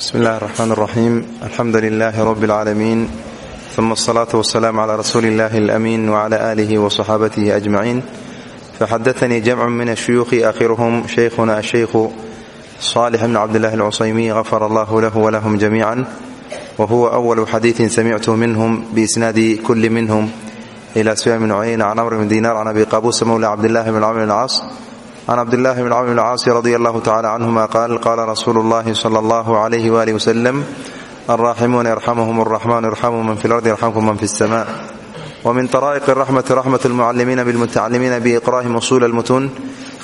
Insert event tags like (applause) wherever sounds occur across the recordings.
bismi illahi raxmaan raxiim alxamdu lilaahi rabbi اlcaalamiin uma asalaatu wasalaamu cala rasuuli illahi alamin wcala aalihi wasaxaabatihi ajmaciin faxadatanii jamcu min ashuyuuhi aakhiruhum shaykhuna ashaykhu saalix bn cabdillahi alcusaymiy gafara allahu lahu walahum jamiican wa huwa awalu xadiidin samictuh minhum biisnaadi kulli minhum ila sufyaan bn cuyayna can amr bn diinaar can abi qabuusa mowla cabdillahi bn camr bn caas can cabdillahi bn cmr bn caasi radi allahu tacala canhuma qaal qaala rasuulu اllahi slى اllah عlyh walih wslm alraaximuuna yarxamhm الraxman irxamu man fi اlardi yarxamkum man fi الsma wmin طrائq الraxmati raxmat اlmucalimiina bاlmutacalimiina biiqra'ihim usul اlmutun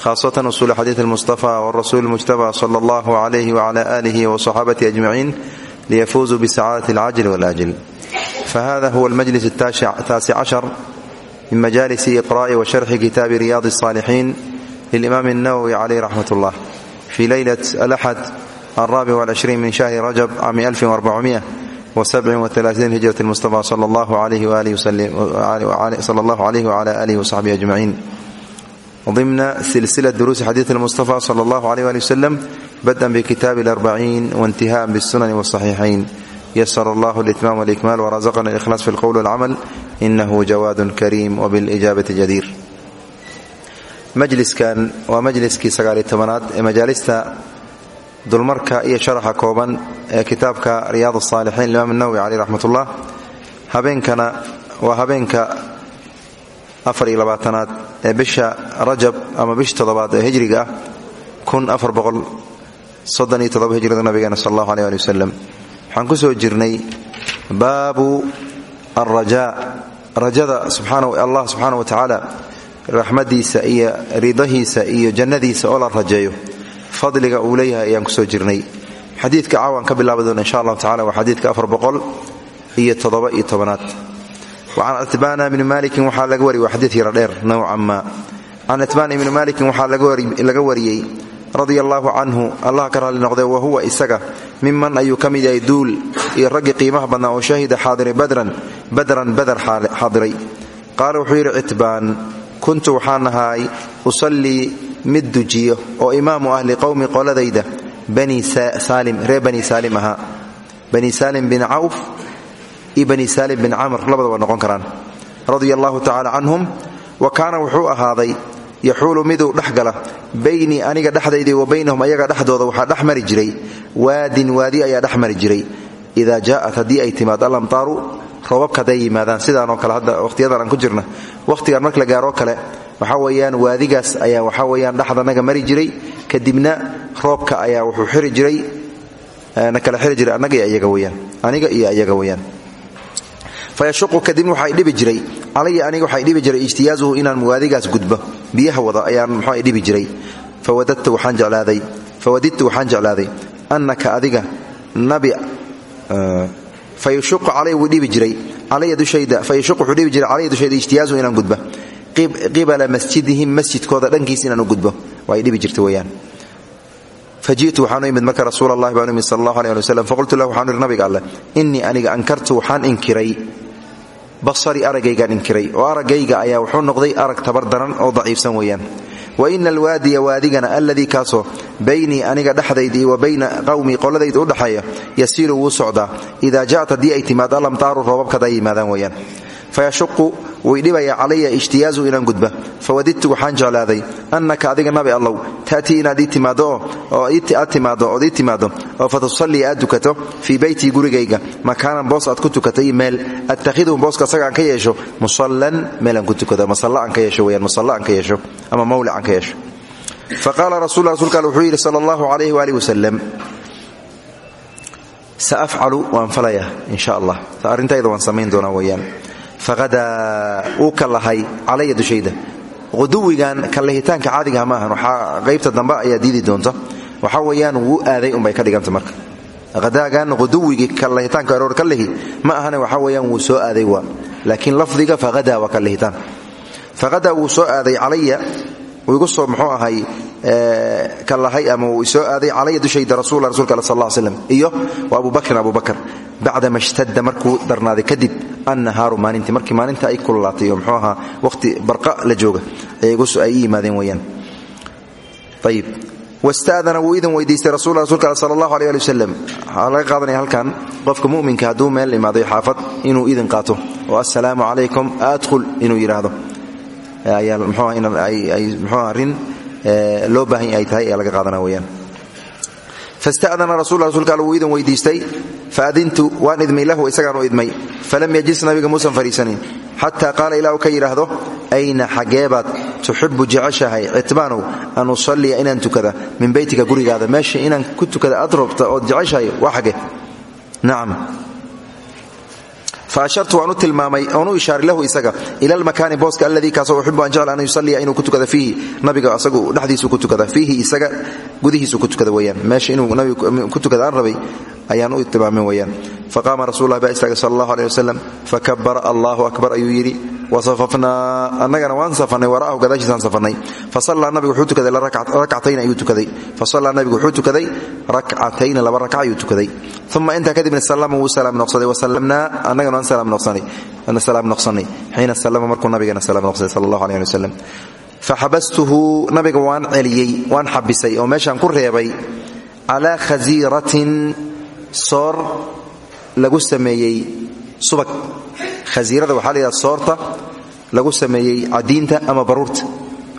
khasatan usul xadiiث اlmustafa wاrasul اlmujtaba slى اllah عlyh wعlى آlih وصxaabati أجmaciin liyafuuzuu bsacaadة اlcajl wاlajl fahada huwa almajlis الtaasic cashar min majalisi iqra'i wa sharxi kitaabi riyaad الصaalixiin lilimaam الnawowi calayh raxmat اllah fii leylat alaxad alraabic wاlcishriin min shahri rajab cami alfin وarbacumiة وسبع وثلاثين هجرة المصطفى صلى الله عليه وآله وسلم صلى الله عليه وعلى آله وصحبه أجمعين ضمن سلسلة دروس حديث المصطفى صلى الله عليه وآله وسلم بدءا بكتاب الأربعين وانتهاء بالسنن والصحيحين يسر الله الإتمام والإكمال ورزقنا الإخلاص في القول والعمل إنه جواد كريم وبالإجابة جدير majliskan waa majliskii sagaaliy tobanaad ee majaalista dulmarka iyo sharaxa kooban ee kitaabka riyaad asaalixiin imaam nawowi caleyh raxmatullah. Habeenkana waa habeenka afariyo labaatanaad ee bisha rajab ama bisha toddobaad ee hijriga kun afar boqol soddon iyo toddoba hijrada nabigeena waxaan ku soo jirnay baabu alrajaa rajada allah subxaanah wa tacaala raxmadiisa iyo ridahiisa iyo jannadiisa oo la rajeeyo fadliga uu leeyahay ayaan ku soo jirnay. Xadiidka caawan ka bilaabi insha allahu tacala waa xadiidka iyo toddoba iyo tobanaad. Wa can atbaana bni malikin waxaa laga wariyay waa xadiid yara dheer nowcan ma. Can atbaana ibni malikin waxaa laga wariyey radia allaahu allah ka raalli noqdee wa huwa isaga miman ayuu ka mid yahay duul iyo raggii qiimaha badnaa oo shahida xaadiray badran badran badar xaadiray. Qaala wuxuu yidhi citbaan kuntu waxaan ahaay usallii mid dujiyo oo imaamu ah liqowmi qoladayda reer bani saalim ahaa bani saalim bin cawf iyo bani saalim bin camr labadaba noqon karaan. Radia allahu tacala canhum wa kaana wuxuu ahaaday yaxuulu miduu dhex gala baynii aniga dhexdaydii wa baynahum ayaga dhexdooda waxaa dhex mari jiray waadin waadi ayaa dhex mari jiray. Haddii ay timaad roobabka hadday yimaadaan. Sidaanoo kale hadda wakhtiyadan aan ku jirna wakhtigaan marka la gaaroo kale waxaa weeyaan waadigaas ayaa waxaa weyaan dhexdanaga mari jiray. Kadibna roobka ayaa wuxuu xiri jiray na kala xiri jiray annaga iyaga weyaan aniga iyo iyaga weyaan fayashuqu kadibna waxaa dhibi jiray. Calaya aniga waxaa dhibi jiray ijtiyaazuhu inaan waadigaas gudbo. Biyaha wada ayaan muxuu dhibi jiray? Fawadadtu waxaan jeclaaday. Fawadidtu waxaan jeclaaday. Annaka adiga nabi wuu dhibi jiray. Calaya dushayda ijtiyaazuhu inaan gudba. Qibala masjidihim masjidkooda dhankiis inaan gudbo. Waa ay dhibi jirta weyaan faji'tu waxaanu imid marka rasuul allahi baanu imid sal allahu aleh faqultu lahu waxaanu nabiga alleh innii aniga ankartu waxaan inkiray. Basari araggaygaan inkiray oo araggayga ayaa wuxuu noqday arag tabar daran oo daciifsan weeyaan wa ina alwaadiya waadigana alladii kaasoo baynii aniga dhexdaydii wa bayna qowmii qoladayda udhaxeeya yasiiru wuu socdaa. Idaa ja'at haddii ay timaad alamtaaru roobabkada ay yimaadaan weeyaan fayashuqu way dhibaya calaya ijtiyaazu inaan gudba fawadidtu waxaan jeclaaday annaka adiga nabi allow ta'tii inaad ii timaado aad timaado ood ii oo fatusallii aad tukato fii gurigayga makaanan boos aad ku tukato iyo meel attakhiduhu booska asaga ka yeesho musallan meel aan ku tukado masalla aan ka yeesho weyaan masalla aan ka yeesho ama mawlic aan ka yeesho faqaala rasul rasulka alle wuxuu yidhi sala allahu calayhi waaalih wasalam saafcalu waan falayaa in arrintayda waan samayn doonaa weyaan faqadaa uu ka lahay calaya dushayda. Quduwigan kalahitaanka caadigaha ma ahan waxaa qaybta dambe ayaa diidi doonta waxaa weeyaan wuu aaday unbay ka dhiganta marka. Qadaagan quduwigii kalahitaanka aroor ka lehi ma ahane waxaa weeyaan wuu soo aaday waa. Laakiin lafdiga faqadaa waa kalahitaan faqadaa wuu soo aaday calaya igu soo muxuu ahay ka lahay ama wuu soo aaday calaya dushayda rasul rasulka al sal slam iyo wa abubakrin abubakr. Bacdama ishtadda markuu darnaaday kadib annahaaru maalintii markii maalinta ay kululaatay oo mxuu ahaa waqhti barqa la jooga ay yimaadeen weyaan ayib wasta'dana wuu idan weydiistay rasul rasulka al sala allahu aleh ali laga qaadanaya halkan qofka mu'minka hadduu meel imaaday xaafad inuu idin qaato. Oo assalaamu calaykum adkhul inuu yidhaahdo ayaa mxuu arrin loo baahan ay laga qaadana fasta'dana rasul rasulka all wuu idan weydiistay faadintu waan idmay lahu isagaan u idmay falam yajlis nabiga muusan fadhiisanin xataa qaala ilaa uu ka yidhaahdo ayna xageebaad tuxibu jeceshahay citbaanow an usalliya inaan tukada min beytika gurigaada meesha inaan ku tukada aad robta ood jeceshahay waa xage nacam faashartu waan u tilmaamay oon u lahu isaga ila almakaani booska alladii kaasoo uxibu an jecla an yusalliya inuu ku tukada fiihi nabiga asagu dhexdiisu ku tukada fiihi isaga gudihiisu ku tukada weyaan meesha inuu nabiga ku tukada aan ayaan u tilmaamay weyaan faqaama rasuullah baa istaagay sal allahu aleh wasalam fakabara allahu akbar ayuu yidhi wasafafnaa annagana waan safannay wara'ahu gadaashiisaan safannay fasallaa nabigu wuxuu tukaday rakcatayn ayuu tukaday. Fasallaa nabigu wuxuu tukaday rakcatayna laba rakca ayuu tukaday. Uma intaa kadibna sallama wuu salaam noqsaday wasallamnaa annagana waan salaam noqsannay xiina sallama markuu nabigana salaam noqsaday sala allahu aleh ali wasalam faxabastuhu nabiga waan celiyey waan xabisay oo meeshaan ku reebay calaa khasiiratin soor lagu sameeyey subag. Khasiirada waxaa la yidhahda soorta lagu sameeyey cadiinta ama baruurta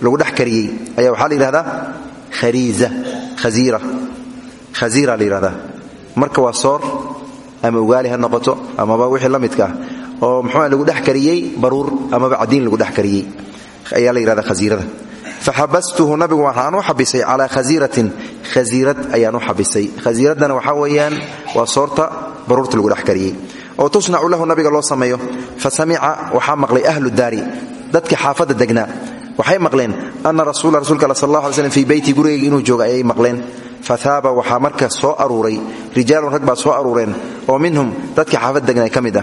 lagu dhex kariyey. Ayaa waxaa la yidhahdaa khariiza khasiira. Khasiira la yidhahdaa. Marka waa soor ama ugaali ha noqoto amaba wixii la midka ah. Oo muxuua lagu dhex kariyey baruur amaba cadiin lagu dhex kariyey. Ayaa la yidhahdaa khasiirada faxabastuhu nabigu waxaan u xabisay calaa khasiiratin khasiirad ayaan u xabisay khasiiraddana waxaa weeyaan waa soorta baruurta lagu dhex kariyey oo tusnacu lahu nabiga loo sameeyo fa samica waxaa maqlay ahlu daari dadkii xaafadda degnaa waxay maqleen ana rasuula rasulka al sal allah alay slm fii beyti gurigayga inuu jooga ayay maqleen fahaaba waxaa marka soo aruuray rijaalun rag baa soo aruureen oo minhum degnaa ka mid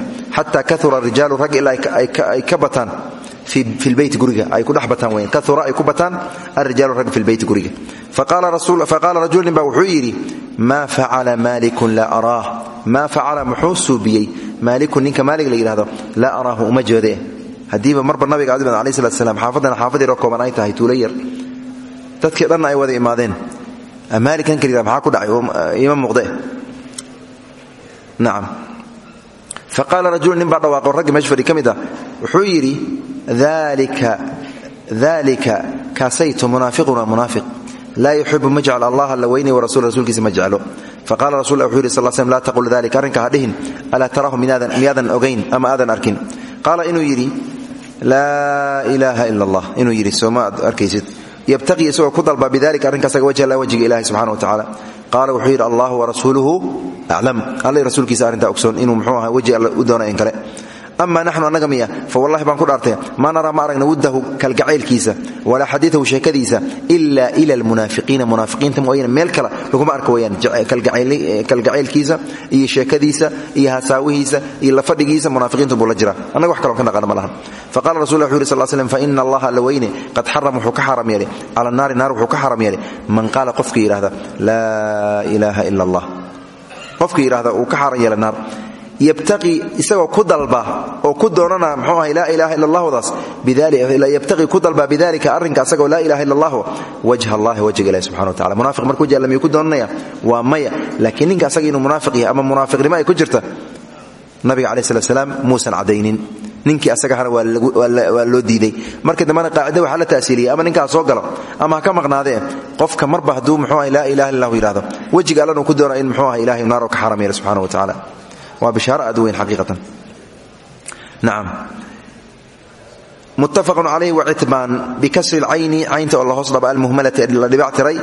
fi lbeyti guriga. ay ku dhex bataan weyan kaura ay ku bataan alrijaalu rag fi lbeyti guriga faqaala rajul nin baa wuxuu yidhi maa facala maalikun laa araah maa facala muxuu suubiyey maalikun ninka maalig la yidhahdo laa araahu uma jeede haddiiba marba nabiga adi alai slat slam xaafaddana xaafad yaroo kooban ay tahay tuula yar dadkii dhanna ay wada imaadeen maalikan kaliya maxaa ku dhacay ima muuqde nacam faqaala rajulu nin dalika kaasaytu munaafiquna munaafiq. Laa yuxibu ma jecl allah alla weynay warasul rasuulkiisa ma jeclo. Faqala rasul wuxuu yidhi sal slm laa taqul dalika arrinka ha dhihin. Alaa taraahu miyaadan ogayn ama aadan arkin. Qaala inuu yidhi laa ilaaha ila allah inuu yidhi sooma aad arkaysid. Yabtaqii isagoo ku dalba bidalika arrinkasaga wajh la wajiga ilahi subxana wa tacala qaala wuxuu yidhi allahu warasuuluhu aclam. Alla rasuulkiisa arrintaa ogsoon inuu mxuu aha ama naxnu annaga miya fa wallahi baan ku dhaartay maa naraa ma aragna wuddahu kalgacaylkiisa walaa xadiiahu sheekadiisa ila ila almunaafiqiina munaafiqiinta mooyane meel kale laguma arka weyaan kalgacaylkiisa iyo sheekadiisa iyo hasaawihiisa iyo lafadhigiisa munaafiqiintu buu la annaga wax kalon ka naqana ma lahan faqala rasul wuxu yuri sal slm faina allaha alla qad xaram wuxuu ka xaram yeelay cala naari naar wuxuu ka xaram yeelay man qaala yabtaqii isagoo ku dalba oo ku doonana mxuu ahay laa ilaha ila yabtaqii ku dalba bidalika arrinka asagoo laa ilaha illa allah wajha allahi subxana wa tacala munafiq markuu jalla miyuu ku doonanaya? Waa maya. Laakiin ninka asaga inuu munaafiq yahay ama munaafiqnimo ay ku jirta nabiga calaih slat slaam muusan caddaynin. Ninkii asagahana waa loo diiday. Marka dambena qaacida waxaa la taasiiliyay ama ninkaa soo galo ama ka maqnaadee qofka marba hadduu mxuu ahay laa ilaha illa lahu yidhahdo ku doona in mxuu ahay ilahay naaroo ka xaram subxana wa tacala waa bishaaro aad weyn xaqiiqatan. Nacam muttafaqun calayhi wacitbaan bikasri lcayni caynta oo la hoos dhaba almuhmalati la dhibac tiray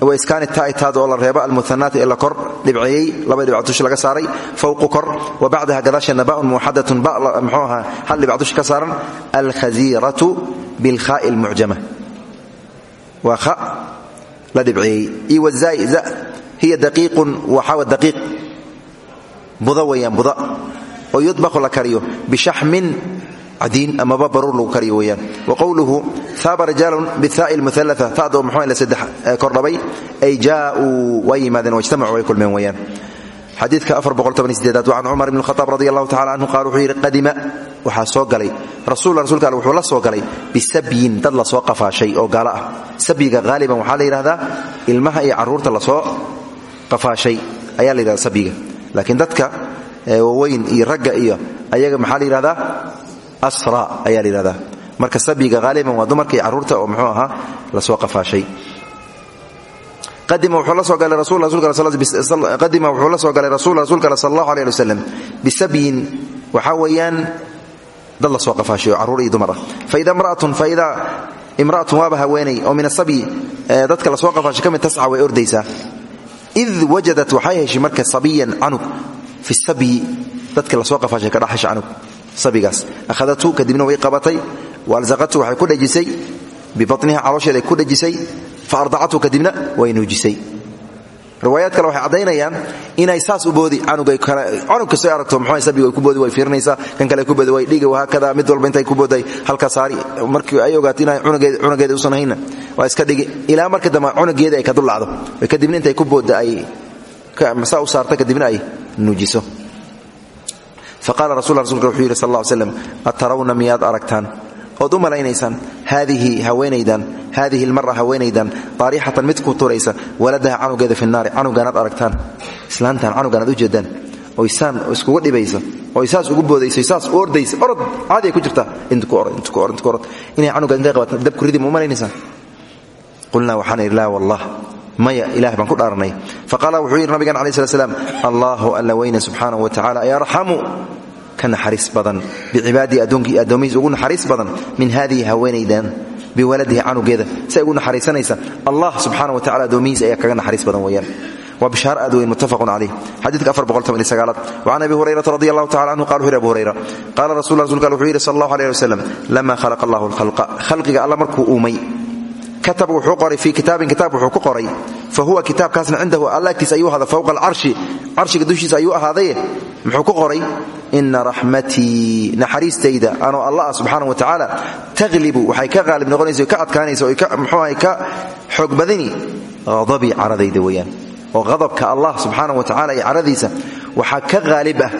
wa iskaani taa'itaad oo la reebo almuhanaati ee la kor dhibceeyey laba dhibac laga saaray fowqu kor wa bacdaha gadaasheedna ba'un muuxadatun ba mxuu ahaa hal dhibac dusha ka saaran alkhasiiratu bilkhaa'i almucjama waa kha la dhibceeyey iyo wazaa'i za hiya daqiiqun waxaawa daqiiq buda weyaan buda oo yudbaqu la kariyo bishaxmin cadiin amaba baruur lagu kariyo weyaan wa qowluhu haaba rijaalun bihaai lmualaa tado mxuu saddex kordhabay ay jaauu waa yimaadeen wajtamacuu way kulmeen weyaan xadiidka aad can cumar bn khaaab radi allahu tacala canhu qaal wuxuu yidhi qadima waxaa soo galay. Rasul rasulka alle wuxuu la soo galay bisabyin dad la soo qafaashay oo gaalo ah. Sabyiga haaliban waxaa la yidhahdaa ilmaha iyo carruurta la soo qafaashay ayaa la yidhahda sabyiga laakiin dadka waaweyn iyo ragga iyo ayaga maxaa la yidhahdaa asra ayaa la yidhahdaa marka sabyiga haaliban waa dumarka iyo oo muxuu ahaa qafaashay. La soo galay qadima wuxuu la soo galay rasuulka ale sal allahu aleh ali wasalam bisabyin waxaa weeyaan dad la soo qafaashay oo carruur iyo dumar ah. Faida mraatun faida imra'atun waaba haweenay oo min asabyi dadka la soo qafaashay ka tasca way ordaysaa id wajadat waxay heshay marka sabiyan canug fi sabyi dadka la soo qafaashay ka dhaxasha canug sabigaas ahadathu kadibna way qabatay waalzaqathu waxay ku dhejisay bibatniha caloosheeday ku dhejisay fa ardacathu kadibna way nuujisay riwaayaad kale waxay caddaynayaan inay saas u boodi canug kastoo aragto mxu sabiga ku boodi way fiirinaysaa kan kale ku boodi way dhiga wahaakada mid walba intay ku booday halka saari markii ay ogaato inay cunugeeda usan hayna waa iska dhigi ilaa marka dambe cunugeeda ay ka dullacdo kadibna intay ku boodda ay saa u saarta kadibna ay nuujiso. Faqala rasul rasulka wuxuu yidhi sal atarawna miyaad aragtaan ood u malaynaysaan haadihi haweenaydan haadihi almara haweenaydan taarixatan mid ku turaysa waladaha canugeeda fi naari canugaanaad aragtaan islaantan canugaanaad u jeedaan oysaan iskuga dhibaysa oy saas ugu boodayso saas u ordaysa orod caadi ay ku jirtaa intu ku orod intu ku orod intu ku orod inay canugaad intay qabataan dabku ridi ma u malaynaysaan qulnaa waxaan idhi wallah maya ilaah baan ku dhaaranay faqaala wuxuu yidhi nabigan alai slat slam allaahu alla weyne subxaanahu ka naxariis badan bicibaadihi addoonkii addoomihiis ugu naxariis badan min haadihi haweenaydan biwaladihi canugeeda say ugu naxariisanaysa allah subxana wa tacala addoomihiis ayaa kaga naxariis badan weeyaan waa bishaar aad weyn muttafaqun calayh xadiidka aad wacan abi hurayrata radi allahu tacala canhu qala wuxu yhi abu hurayra qaala rasul rasulka wuxuu yidhi sal allahu aleh wasalam lama khalaqa allahu alkhalqa khalqiga alla markuu uumay kataba wuxuu qoray fii kitaabin kitaab wuxuu ku qoray fa huwa kitaabkaasna cindahu alla agtiisa ayuu ahaaday fowqa alcarshi carshiga dushiisa ayuu ahaaday muxuu ku qoray ina raxmatii naxariistayda anoo allah ah subxaana wa tacaala taglibu waxay ka qaalib noqonaysa ka adkaanaysa mxuaha ka xoog badani hadabii caradayda weeyaan. Oo qadabka allah subxaana wa tacala iyo caradiisa. Waxaa ka qaalib ah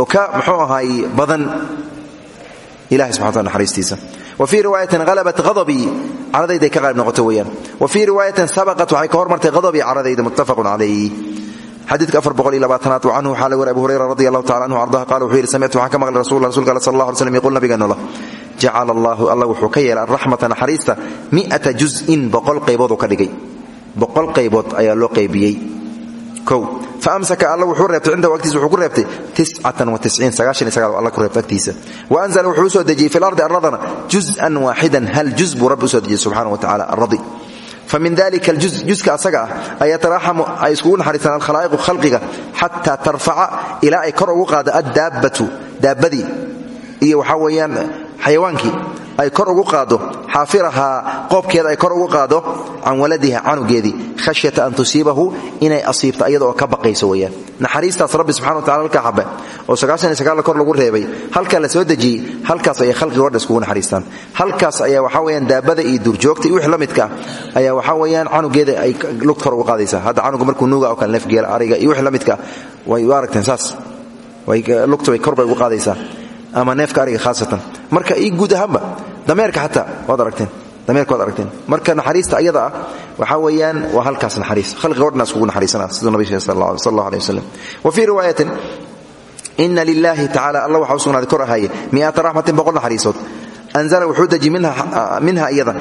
oo ka muxuu ahaay badan ilahay subxana wataala naxariistiisa. Wa fii riwaayatin halabat hadabii caradayday ka qaalib noqoto weeyaan. Wa fii riwaayatin sabaqat waxay ka hormartay hadabii caradayda muttafaqun calayh xadiidka afar boqol iyo labaatanaad wa canhu waxaa la wari abu hurayra radi allahu tacala anhu ardaha qala wuxuu yidhi samictu waxaan ka maqlay rasul rasulka ale sal allah alay slam yqul nabigeenula jacala allahu alla wuxuu ka yeelay araxmata naxariista mi'ata juz'in boqol qaybood oo ka dhigay. Boqol qaybood ayaa loo qaybiyey. Kow fa amsaka alla wuxuu reebtay cindahu agtiisa wuxuu ku reebtay tiscatan wa tisciin sagaashan iyo sagaal alla ku reebtay agtiisa wa anzala wuxuu u soo dejiyey fi lardi arladana juz'an waaxidan hal juz buu rabbi u soo dejiyey subxana wa tacala arradi famin dalika juska asaga ah ayataraxamu ay iskugu naxariistaan alkhalaa'iqu khalqiga xataa tarfaca ilaa ay kor ugu qaado addaabbatu daabbadii iyo waxaa xayawaankii ay kor ugu qaado xaafirahaa qoobkeeda ay kor ugu qaado can waladiha canugeedii khashyata an tusiibahu inay asiibto iyada oo ka baqayso weyaan naxariistaas rabbi subxana wa tacala halkaa xabe oo sagaashan iyo kor lagu reebay halkaa la soo dejiyey halkaas ayay khalqiga odha iskugu naxariistaan. Halkaas ayaa waxaa weyaan daabada iyo duurjoogta iyo la midka ayaa waxaa weeyaan canugeeda ay lugta kor ugu qaadaysaa. Hadda canuga markuu nuuga oo kale neefgeela ariga iyo wix la midka way u aragteen saas. Lugta way kor bay ugu qaadaysaa ama neefka ariga haasatan marka io guud ahaanba dameerka xataa waad aragteen dameerka waad aragteen. Marka naxariista ayada ah waxaa weeyaan waa halkaas naxariis. Khalqiga o dhan iskugu naxariisana siduu sheegay sal allah aleh wasalam wa fii riwaayatin ina lilahi tacala allah waxaa u sugnaaday kor ahaaye mi'ata raxmatin boqol naxariisood. Anzala wuxuu deji minha iyada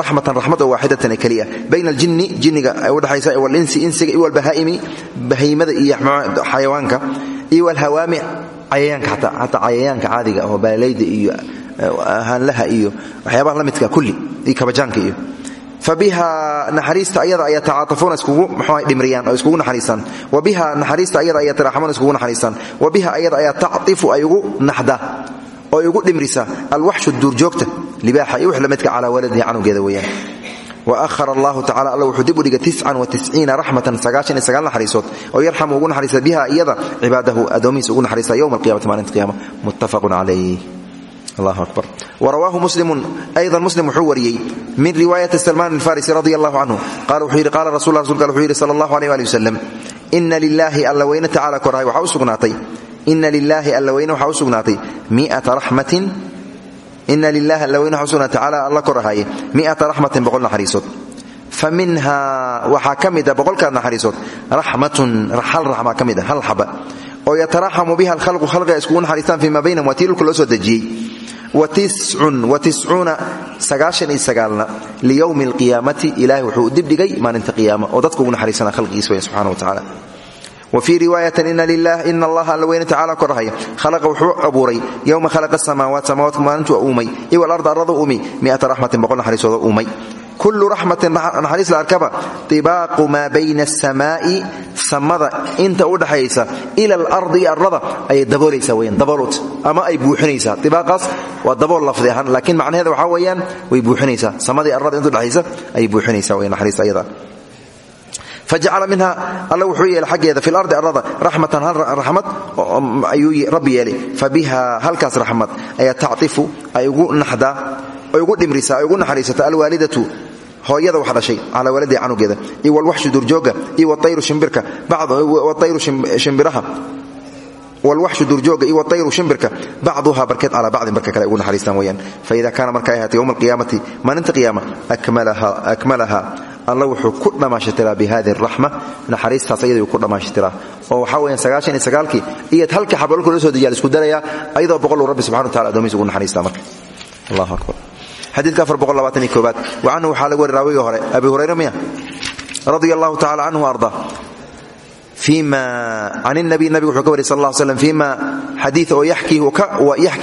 raxmatan raxmad oo waaxidatan ee keliya bayna aljinni jinniga ay udhexaysa walinsi insiga iyo walbahaa'imi bahiimada iyo xayawaanka iyo walhawaami cayayaanka xataa cayayaanka caadiga oo baalayda iyo haanlaha iyo waxyaabaha la midka kulli iyo kabajaanka iyo. Fa naxariista ayada ay yatacaatafuuna iskugu mxuah dhimriyaan oo iskugu naxariistaan wa naxariista ayada ay yataraaxamuuna iskugu naxariistaan wa ayada ayaa tactifu ay ugu naxdaa oo ugu dhimrisaa alwaxshu duurjoogta libaaxa iyo wix la midka calaa waladihi canugeeda weeyaan wahar allahu tacala alla wuxuu dib u dhigay tican watisciina raxmatan sagaal naxariisood oo yarxamu ugu naxariista biha iyada cibaadahu addoomihiisa ugu naxariista yowma alqiyamati maalinta qiyama muttafaqun calayh allahu akbar wrawaahu muslimu ayضa muslim wuxuu wariyey min riwaayati salman alfarisi radi allahu canhu qala wuxuu qala rasul rasulka wuxuu yidhi sal allahu aleh ali wasalam ina alla weyne tacala korahay waxaa u sugnaatay ina lilaahi alla weyne waxaa u sugnaatay miata ina lilahi alla weyne waxaa u sugnaatay tacala alla korahaye miata raxmatin boqol naxariisood fa minha waxaa ka mid a boqolkaa naxariisood raxmatun hal a hal xaba oo yataraxamu biha alkhalqu khalqiga iskugu naxariistaan fii ma baynahum waa tii dhulka loo soo dejiyey. Watiscuuna sagaashan iyo sagaalna liyowmi alqiyaamati ilahay wuxuu dibdhigay maalinta qiyaama oo dadka ugu naxariisana khalqigiis weyn subxana wa tacala wa fii riwaayatin ina allaha alla weyne tacala korahaya. Khalaqa wuxuu abuuray yowma khalaqa asamaawaat samaawaadka maalintuu uumay. Iwa alarda arrada uumi miata raxmatin boqol naxariisooda uumay. Kullu raxmatin naxariis la arkaba. Ibaaqu maa bayna asamaa'i samada inta u dhaxaysa ila alardi iyo arlada ayay daboolaysaa weyaan daboolot ama ay buuxinaysaa ibaaqaas waa dabool lafdi ahaan laakiin macnaheeda waxaa weeyaan way buuxinaysaa samadii arlada inta udhexaysa ayay buuxinaysaa weyan naxariista ayada fajacala minha alla wuxuu yeelay xaggeeda fi lardi arlada raxmatan hal raxmad ayuu rabbi yeelay fa biha halkaas raxmad ayaa tactifu ay ugu naxdaa ay ugu dhimrisaa ay ugu naxariisata alwaalidatu hooyada wax dhashay calaa waladiha canugeeda iyo walwaxshu durjooga iyo waayru shimbirka ayru shimbiraha wlwaxshu durjooga iyo waayru shimbirka bacduha barkeed calaa bacdin barka kale ay ugu naxariistaan weyaan faida kaana marka ay ahaatay yowma alqiyaamati maalinta qiyaama akmalaha alla wuxuu ku dhammaashatiraa bi hadi araxma naxariistaas ayaduu ku dhammaashatiraa oo waxaa weyan sagaashan iyo sagaalkii iyo halkii xabalku loo soo dejiya la isku darayaa ayadoo boqoluu rabbi subxana wa tacala adomihiis ugu naxariistaa marka. Allahu akbar. Xadiidka afar boqol labaatan iyo koobaad wa canhu waxaa laga wari raawiga hore abi hurayra miya radia allahu tacala canhu arda. Can nabiy nabiga wuxuu ka wariy sal slam fima xadii oo yaxkii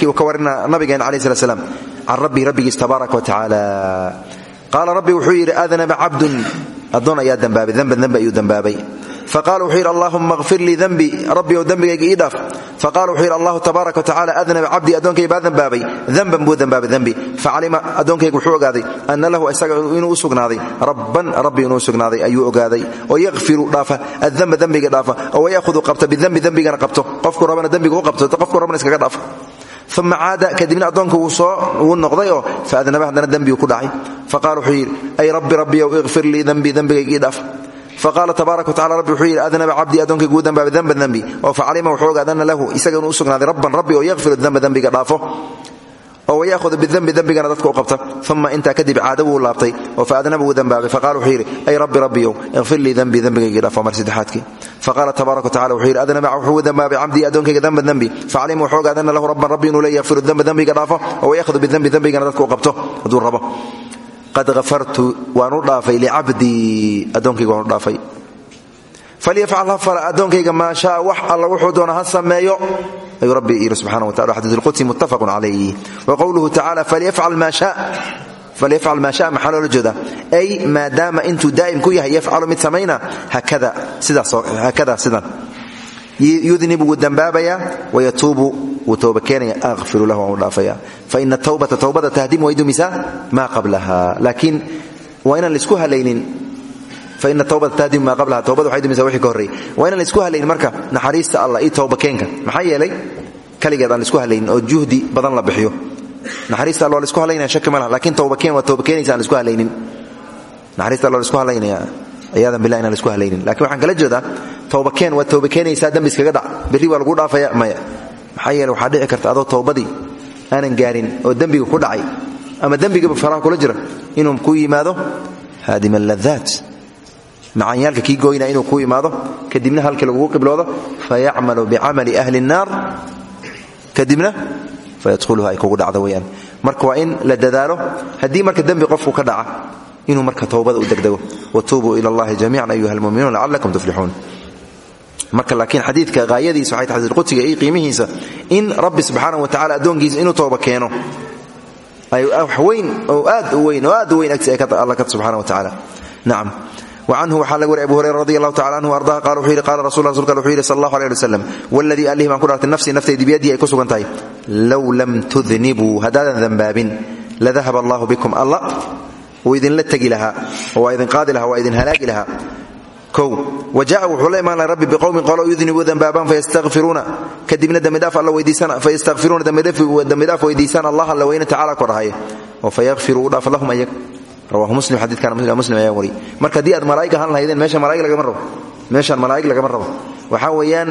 uu ka warina nabigeena alayh slat slam can rabbi rabbigiis tabaaraka wa tacaala qaala rabbi wuxuu yidhi adnaba cabdun addoon ayaa dambaabay danban danbi ayuu dambaabay. Faqala wuxuu yidhi allahuma kfir lii denbi rabbi ou dembigayga ii dhaaf. Faqala wuxuu yidhi allahu tabaaraka watacala adnaba cabdii addoonkayga baa dembaabay denban buu dembaabay dembi facalima addoonkayga wuxuu ogaaday ana lahu isaga inuu u sugnaaday rabban rabbi inuu sugnaaday ayuu ogaaday. Oo yakfiru dhaafa. Addenba dembiga dhaafa. Oo wayahudu qabta bidembi dembigana qabto. Qofku rabana dembiga u uma caada kadibna addoonka wuu soo wuu noqday oo faadnaba haddana dembiguu ku dhacay faqala wuxuu ay rabbi rabbiyow ikfir lii dembi dembigayga ii dhaaf faqaala tabaaraka watacala rabbi wuxuu adnaba cabdii addoonkaygu u dambaabay denban dembi oo facalima wuxuu ogaada ana lahu isaga inuu u rabban rabbi oo yakfiru denba dembiga dhaafo oo wayaahudu bidembi dembigana dadka u qabta. Uma intaa kadib caado wuu laabtay oo faadnaba wuu dembaabay faqala wuxuu yidhi ay rabbi rabbiyow ikfir lii dembi dembigayga dhaafo mar saddexaadkii faqaala tabaaraka watacala wuxuu yidhi adnaba wuxuu u dembaabay cabdii addoonkayga denban dembi facalima wuxuu ogaada ana lahu rabban rabbi inuu le yakfiru demba dembiga dhaafo. Oo wayaahudu bidembi dembigana dadka u qabto. Hadduu rabo qad hafartu waanu dhaafay licabdii addoonkayga waanu dhaafay falyafcal ha fala addoonkayga maa shaa wax alla wuxuu doona ha sameeyo ayuu rabbi yidhi subxana wa tacala xadiis lqudsi muttafaqun calayh wa qowluhu tacala falyafcal maa shaa falyafcal maa shaa maxaa loola jeedaa ay maadaama intuu daa'im ku yahay yafcalu mid samayna hakada sidaashakada sidan yudnibu wuu dembaabayaa wayatuubu wuu tooba keenaya akhfiru lahu waan u dhaafaya faina tawbata towbada tahdimu way dumisaa maa qablaha laakiin waa inaan la isku halaynin faina towbata tahdimu maa qablaha towbada waxay dumisaa wixii ka horreeyey inaan la isku halaynin marka naxariista allah iyo towba keenka maxaa yeelay kaligeed aan la isku halaynin oo juhdi badan la bixiyo naxariista alla la isku halaynaya shaki ma laha laakiin towbakeen waa towba keenaysa aan la isku halaynin naxariista alla waa la isku halaynaya ciyaadan billah inaan la isku halaynin laakiin waxaan kala jeedaa towbakeen waa towba keenaysaa dambi iskaga dhac berri waa lagu dhaafaya maya maxaa yeele waxaa dhici karta adoo towbadii aanan gaarin oo dembiga ku dhacay ama dembigaba faraha kula jira inuu ku yimaado haadim alladaat macaanyaalka kii gooyna inuu ku imaado kadibna halkii lagugu qibloodo fayacmalu bicamali ahli الnaar kadibna fayadkhuluha ay kugu dhacdo weyaan marka waa in la dadaalo haddii marka dembi qofku ka dhaca inuu marka towbada u degdego. Watuubuu ila allahi jamiican ayuha almuminuun lacalakum tuflixuun. Marka laakiin xadiidka haayadiisa waxay tahay xadiidqudsiga iyo qiimihiisa in rabbi subxaana wa tacala addoonkiisa inuu tooba keeno wax weyn oo aad u weyn oo aad u weyn agti ay alla subxana wa tacaala nacam wacanhu waxaa laga wariy abu hurera radi allahu tacala anhu ardaha qala wuxuu yidhi qala rasul rasulka wuxuu yidhi sal allahu aleh ali wasalam waladii allih baan ku dhaartay nafsii naftaydi biyadii ay ku sugan tahay low lam tudnibuu haddaadan dembaabin ladahab allahu bikum alla uu idinla tegi lahaa oo waa idin qaadi laha waa idin halaagi lahaa. Wjaca wuxuu la imaan laha rabbi biqowmin qolo yudnibu dambaabaan fayastairuuna kadibna dambidhaaf weydiisaan allah alla weyne tacala kordhahay oo fayakfiru u dhaaf lahum ayaga marka haddii aad malaa'ig ahaan lahaydeen meeshaan malaa'ig lagama rabo. Waxaa weeyaan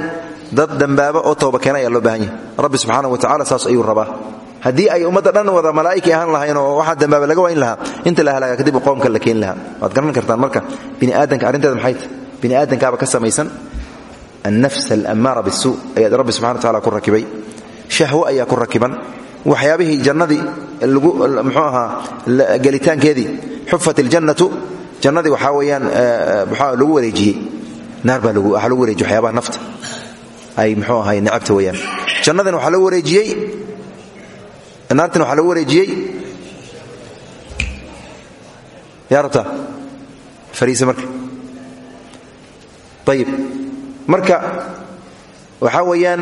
dad dambaaba oo tooba keena ayaa loo baahan rabbi subxaana wa tacala saas ayuu rabaa. Haddii ay ummadda dhan wada malaa'iki ahaan lahayn oo waxaa dambaaba laga wayn lahaa inta la halaaga kadib qoomka la keeni lahaa. Waad garan kartaan marka biniaadanka arrinteeda maxay? Tahy biniaadankaaba ka samaysan annafs alammaara bisuu ayaa rabbi subxana wa tacala ku rakibay. Shahwo ayaa waxyaabihii jannadii muxuu ahaa gelitaankeedii. Xufat iljannatu jannadii waxaa weeyaan waxaa lagu wareejiyey. Naar baa waxaa lagu wareejiyey waxyaabaha nafta. Ay muxuu ahay necabta weeyaan. Jannadan waxaa lagu wareejiyey naartan waxaa lagu wareejiyey. Yaa rabtaa marka. Ayib marka waxaa weeyaan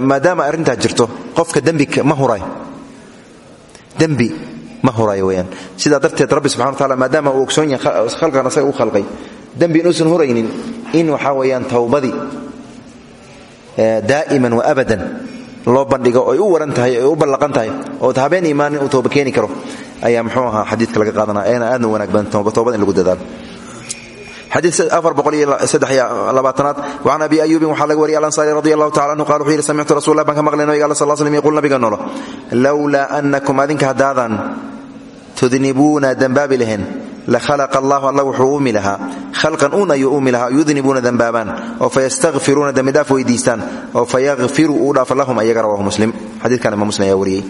maadaama arrintaa jirto qofka dembi ma hurayo. Dembi ma hurayo weyaan sidaa darteed rabbi subxana wa taala maadaama uu ogsoon yahay khalqan asaga u khalqay dembi inuusan huraynin in waxaa weeyaan towbadii daa'iman wa abadan loo bandhigo oy u waran tahay u ballaqan tahay ood habeen uu tooba keeni karo ayaa muxuu ahaa xadiidka laga qaadanaya eena aadna wanaag badan toobada in lagu dadaalo xadiiaad waan abi ayuubin waxaa laga wariyay alansaari radi allahu tacala anhu qal wuxuu yidhi samictu rasulah baan ka maqlay nabiga alla sal slm yquul nabiga nolo lowlaa anakum adinka haddaadan tudnibuuna dembaabi lahayn lakhalaqa allahu alla wuxuu uumi lahaa khalqan un ayuu uumi lahaa yudnibuuna dembaabaan oo fayastakfiruuna dembidhaaf weydiistaan oo fayakfiru uu dhaafa lahum ayaga rawahu muslim. Xadiikan imam muslim ayaa wariyey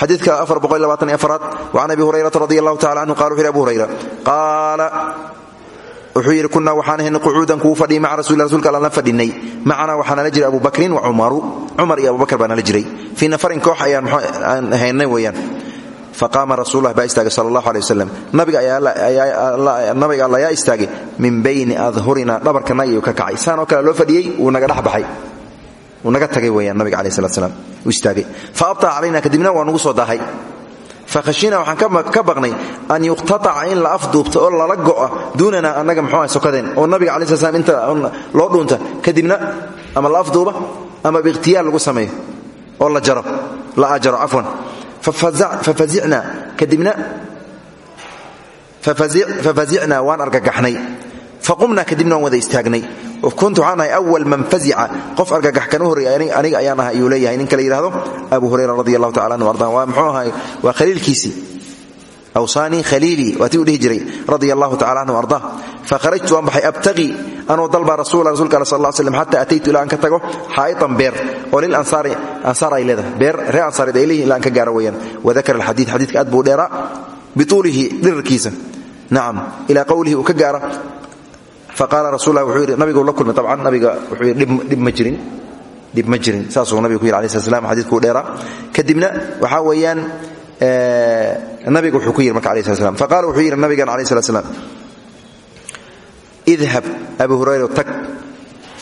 xadiidka aad waan abi hurayrata radi allahu tacala anhu qala wuxu yhi abu hurayra qaala wuxuu yidhi kunaa waxaan ahaynay qucuudan kuu fadhiyay maca rasul rasulka alla la fadhinay. Macanaa waxaa nala jiray abu bakrin wa cumaru. Cumar iyo abubakar baa nala jiray. Fii nafarin koox ayaan haynay weeyaan. Faqaama rasuullah baa istaagay sal allahu aley wasalam nabiga alla yaa istaagay min bayni adhurina dhabarkanaga ayuu ka kacay. Saan oo kale loo fadhiyey naga dhexbaxay wuu naga tagay weyaan nabiga aleh salat slam uu istaagay. Fa abtaa kadibna waa nugu soo daahay fahashina waxaan ka baqnay an yuqhtataca in la afduubto oo lala go'a duunana annaga mxuuah sokadeen oo nabiga cala sl slam inta loo dhuunta. Kadibna ama la afduuba ama biikhtiyaar lagu sameeyo oo la jaro la ajaro cafwan fafazicna kadibna fafazicnaa waan argagaxnay. Faqumna kadibna waan wada istaagnay kuntu waxaan ahay awal man fazica. Qof argagax kan u horreeyay aniga ayaan ahay ayuu leeyahay. Ninka la yidhahdo abu hurayra radi allahu tacala anhu arda waa muxuu ahay? Waa khaliilkiisii awsaanii khaliilii waa tii u dhihi jiray. Radia allahu tacala anhu arda fakharajtu waan baxay abtaqii anuu dalba rasuula rasulka al sal lla slam xata ataytu ilaa aan ka tago xaa'itan beer. Oo lil ansaari ansaar ay leedahay. Beer reer ansaareed ay leeyihiin ilaa aan ka gaaro weeyaan. Wadakara alxadiid xadiidka aad buu dheeraa bituulihi dhirarkiisa. Nacam ilaa qowlihi uu ka gaara faqaala rasul wuxuu yidhi nabigu la kulmay. Abcan nabiga wuxuu yidhi dhib ma jirin dhib ma jirin. Saasuu nabiga ku yidhi alai slat slam xadidkuu dheeraa kadibna wuxuu ku yidhi marka alai slat faqala wuxuu yidhi nabigan alai slat idhab abu hurayra tag.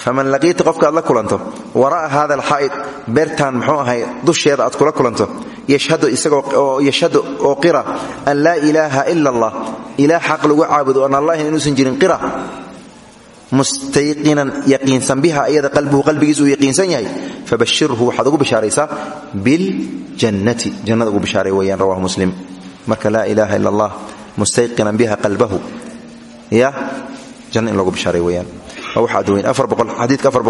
Faman laqiita qofka aad la kulanto wara'a hada alxaa'id beertaan muxuu ahay dusheeda aad kula kulanto yashhadu oo qira an laa ilaaha ila allah ilaah xaq lagu caabudo an allahin inuusan jirin qira mustayqinan yaqiinsan biha iyada qalbuhu qalbigiisu uu yaqiinsan yahay. Fabashirhu waxaad ugu bishaaraysaa biljannati jannada ugu bishaaray weeyaan rawahu muslim. Marka laa ilaaha ila allah mustayqinan biha qalbahu. Ya? Janna in loogu bishaaray weeyaan. Xadiidka aad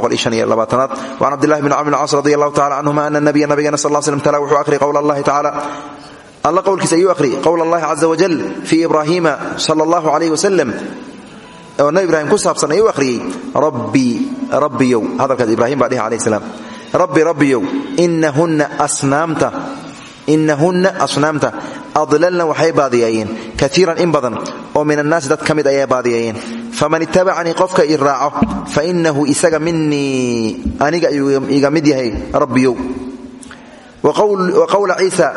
waan cabdilahi bn camr caas radi allahu tacala canhuma ana nabiya nabigana sal l slm tala wuxuu ahriyay qowl allahi tacaala alla qowlkiisa ayuu akhriyay qowl allahi caza wajal fii ibraahiima sala allahu alayh wasalam oo nabi ibrahim ku saabsan ayuu akhriyey rabbiyow. Hadalkaas ibrahim baa dhihi alayh salaam. Rabbi rabbiyow inahunna asnaamta adlalna waxay baadiyeeyeen kaiiran in badan oo min annaasi dad ka mid ayay baadiyeeyeen faman ittabacanii qofka i fa inahu isaga minii aniga iga mid yahay rabbiyow. Wa qowla ciisa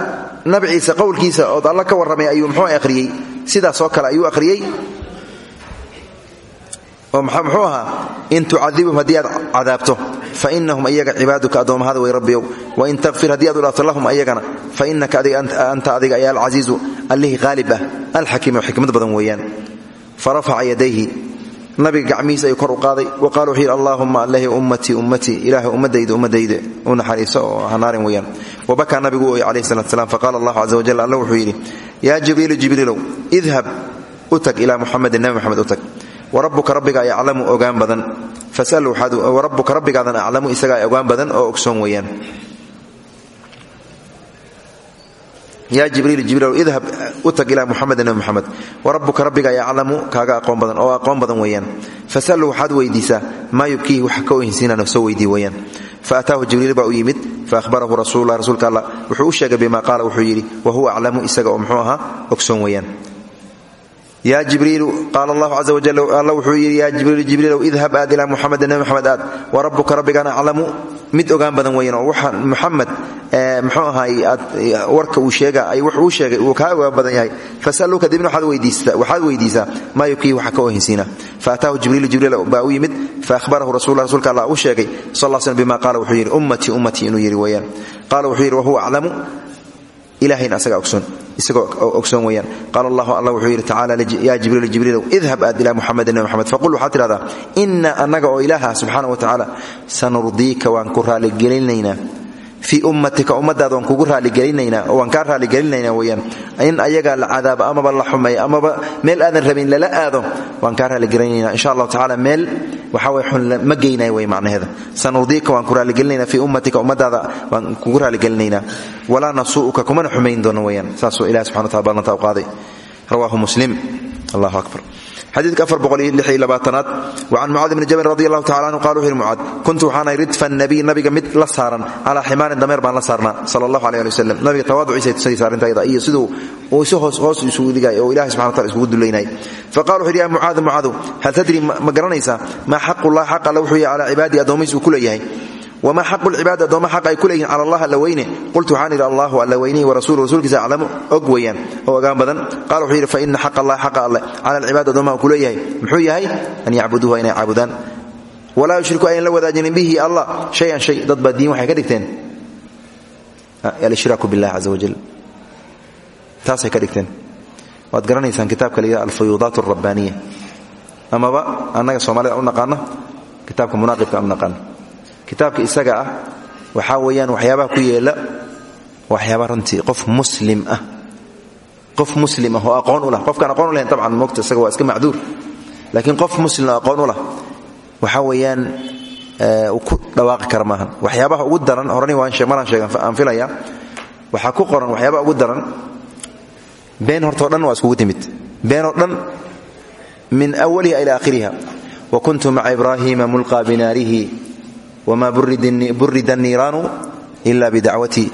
nabi ciise qowlkiisa ood alla ka warramay ayuu muxuu akhriyey sidaasoo kale ayuu akhriyey oo muxuu ahaa? In tucadibhum haddii aad cadaabto. Fa inahum ayaga cibaaduka addoommahada way rabbiyow wain takfir haddii aad u dhaafto lahum ayagana fa inaka anta adiga ayaa alcasiizu allihii qaalib ah alxakiim oo xikmad badan weeyaan. Fa rafaca yadayhi. Nabiga gacmihiis ayuu kor u qaaday. Wa qala wuxuu yidhi allahuma allahi ummatii ummatii ilaahay ummadayda ummadayda. U naxariiso oo hanaarin weyaan wabakaa nabigu u oy calayhi salat slam warabuka rabbiga ay aclamu ogaan badan. Fasal warabuka rabbigaadan aclamu isagaa ogaan badan oo ogsoon weeyaan. Yaa jibriil jibriil idhab u tag ilaa muxamedin nabi moxamed warabuka rabbiga kaaga aqoon badan oo aqoon badan weeyaan. Fasalu waxaad weydiisaa maa yubkiihi waxa ka ohinsiinana soo weydii weeyaan. Faataahu jibriil baa u yimid faahbarahu rasuullah rasuulka alla wuxuu u sheegay bima qaala wuxuu yidhi wa huwa aclamu isaga oo muxuu ahaa ogsoon weeyaan ya jibriilu qaala allahu caza wajal alla wuxuu yidhi yaa jibriilu jibriilow idhab aad ilaa muxamedin nabi moxamed aad warabuka rabbigaan aclamu. Mid ogaan badan weyan oo waxa muxamed muxuu ahaay warka uu sheega ay wax uu sheegay uu kaa ogaan badan yahay. Fasaluu kadibna waxaad weydiisaa maa yubkiihi waxa ka ohinsiina faataahu jibriilu jibriil baa u yimid faahbarahu rasul rasuulka allah u sheegay sal l slm bima qaala wuxuu yidhi ummatii ummatii inuu yidhi weyaan qaala wuxuu yidhi wahuwa aclamu ilahayna isagoo ogsoon weyaan qaala allahu alla wuxuu yidhi tacaala ya jibriil jibriilow idhab aad ilaa muxamedin nabi moxamed faqul waxaad tidhahdaa ina annaga oo ilaaha subxaana wa tacaala sanurdiika waan ku raaligelinaynaa fii ummatika ummadaada waan kugu raaligelinaynaa oo waan kaa raaligelinaynaa weyaan in ayaga la cadaabo amaba la xumeeyo amaba meel aadan rabin lala aado waan kaa raaligelinayna insha allahu tacala meel waxa way xun ma geynay way macnaheeda. Sanurdiika waan ku raaligelinaynaa fii ummatika ummadaada waan kugu raaligelinaynaa walaa nasuu'uka kumana xumayn doono weyaan saasuu ilahi subxana wa tacala ballanta u qaaday muslim. Allahu akbar xadiidka afar boqoliyoaad wacan mucaad bni jabal radi allahu tacala anhu qala wuxu yhi mucaad kuntu waxaanay ridfa nabiy nabiga mid la saaran calaa ximaarin dameer baan la saarnaa sala allahu aleh ali wasalam nabiga tawaaduciisa tusaysa arrintayda iyo siduu uu isu hoos isugu dhigay oo ilahi subxana wataala iskugu dullaynay faqala wuxu yhi ya mucaadu mucaadu hal tadri ma garanaysaa maa xaqullah xaq alle wuxuu wma xaqu lcibaadi addoomma xaq ay ku leeyihiin cala allah alla weyne qultu waxaan idhi allahu alla weynihi warasulu rasuulkiisa aclamu og weeyaan oo ogaan badan qala wuxuu yidhi faina xaq allah xaqa alleh cala alcibaadi addoommaha ku leeyahay muxuu yahay an yacbuduuha inay caabudaan walaa yushriku ayan la wadaajinin bihi allah shayan shay dad baa diin waxay ka dhigteen alshraaku billahi caza wajal taasay ka dhigteen waad garanaysaan kitaabka la yidhaha alfuyuudaat kitaabka isaga ah waxaa weeyaan waxyaabaha ku yeela waxyaaba runtii qof muslim ah. Qof muslim ah oo aqoon u lah qofkaan aqoon u lahayn tabcan moogta isaga waa iska macduur. Laakiin qof muslim oo aqoon u lah waxaa weeyaan uu ku dhawaaqi kara waxyaabaha ugu daran horani malaan sheegan aan filaya waxaa ku qoran waxyaabaha ugu daran been hortao dhan waa iskugu timid. Beenoo dhan min awaliha ila aakhiriha wa kuntu maca ibraahiima mulqaa binaarihi wma burida الniiraanu ila bidacwatii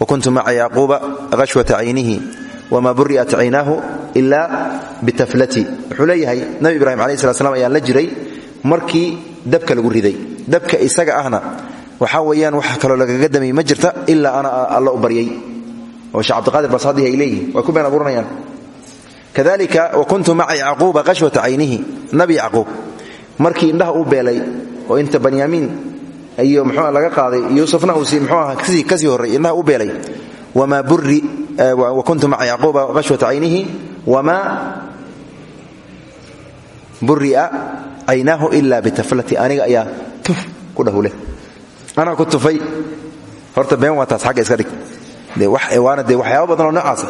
wakuntu maca yacquuba hashwata caynihi wma buri'at caynaahu ila bitaflati wuxuu leeyahay nabi ibrahim alayh slat slam ayaan la jiray markii dabka lagu riday dabka isaga ahna waxaa weeyaan waxa kaloo lagaga damay ma jirta ilaa ana alla u baryay oo shee cabdiqaadir basadih ay leeyihiin way ku been abuuranayaan kadalika wakuntu maca yacquuba hashwata caynihi nabi yacquub markii indhaha u beelay oo inta banyaamiin iyo mxuu laga qaaday. Yuusufna uu mxuu aha ka sii horray indhaha u beelay. Wma buri wakuntu maca yacquuba hashwata caynihi. Wmaa buri'a caynaahu ila bitaflati. Aniga ayaa tuf ku dhahule anaa ku tufay. Horta been waa taas xagga iska dhig. Waana dee waxyaaba badan oo noocaasa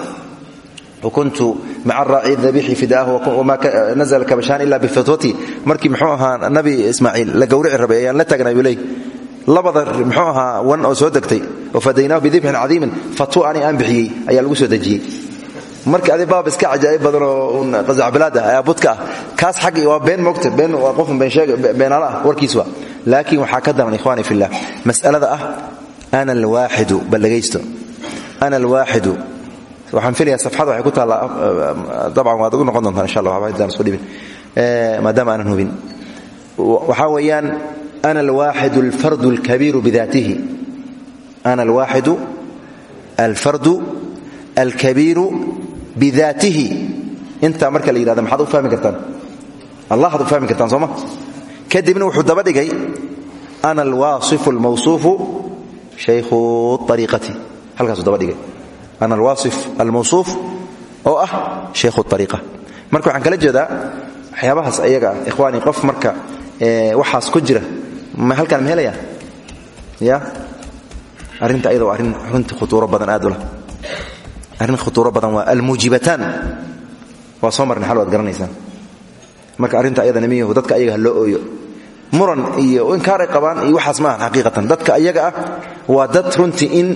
wakuntu maca raaci dabixi fidaahu wama nazla kabashaan ila bifitwati. Markii mxuu ahaa nabi ismaaciil la gowrici rabay ayaan la taagnay buu leey labada mxuu ahaa wan oo soo degtay oo fadaynaahu bidibxin cadiimin fatwo ani aan bixiyey ayaa lagu soo dejiyey. Marka adi baab iska cajaa'ib badan oo qasacbilaad ah ayaa budka ah kaas xaggi waa been moogta been waa qof beenaalo ah warkiis waa. Laakiin waxaa ka daran ikhwaani fillah mas'alada ah ana alwaaxidu bal dhegaysto ana alwaaxidu waxaan filayaa safxada waxay ku taallaa dabcan waad ugu noqon doontaan insha allah waxba haddaan isku dhibin. Maadaama aanan hubin. Waxaa weeyaan ana alwaaxidu alfardu alkabiiru bidaatihi intaa marka la yidhahda maxaad u fahmi kartaan allah ad u fahmi kartaan sooma kadibna wuxuu daba dhigay ana alwaasifu almawsuufu shaykhu ariiqati halkaasuu daba dhigay ana alwaasif almawsuuf oo ah shaykhu ariiqa marka waxaan kala jeedaa waxyaabahaas ayaga ah ikhwaani qof marka waxaas ku jira halkaan ma helaya ya? Arrinta ayada waa runtii khutuuro badan aad u leh. Arrin khutuuro badan waa almuujibataan waa soo marnay xal waad marka arrinta ayada nimiyahu dadka ayaga loo ooyo. Muran iyo inkaaray qabaan iyo waxaas maahan xaqiiqatan. Dadka ayaga ah waa dad runtii in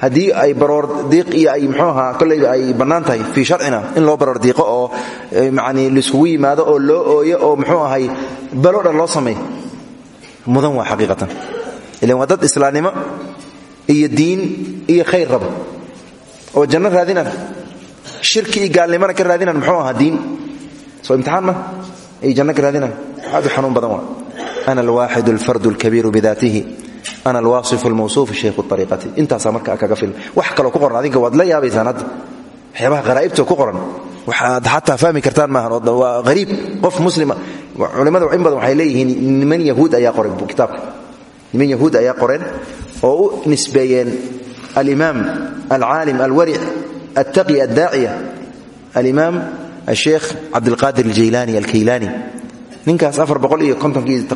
haddii ay baroor diiq iyo ay mxuu ahaa ay bannaan tahay fii sharcina in loo baroor diiqo oo yani laiskugu yimaado oo loo ooyo oo muxuu ahay balo dhan loo sameey mudan waa xaqiiqatan. Ilan waa dad islaamnimo iyo diin iyo khayr raba oo janno raadinan shirki iyo gaalnimona ka raadinan muxuu ahaa diin. Soo imtixaan ma? Ay janno ka raadinan aad u xanuun badan waa. Ana alwaaxid alfardu alkabiiru bidaatihi. Ana alwaasif almawsuuf shaykhu ariiqati intaasaa marka kaga filan wax kaloo ku qoran adinka waad la yaabaysaan hadda waxyaabaha haraa'ibta ku qoran. Waxaad xataa fahmi kartaan maahan waa hariib qof muslima culimmada in badan waxay leeyihiin niman yahuud ayaa qoray kitaabka. Niman yahuud ayaa qoreen oo u nisbeeyeen alimaam alcaalim alwaric altaqi addaaciya alimaam asheekh cabdilqaadir aljaylaani alkaylaani. Ninkaas afar boqol iyo kontonkii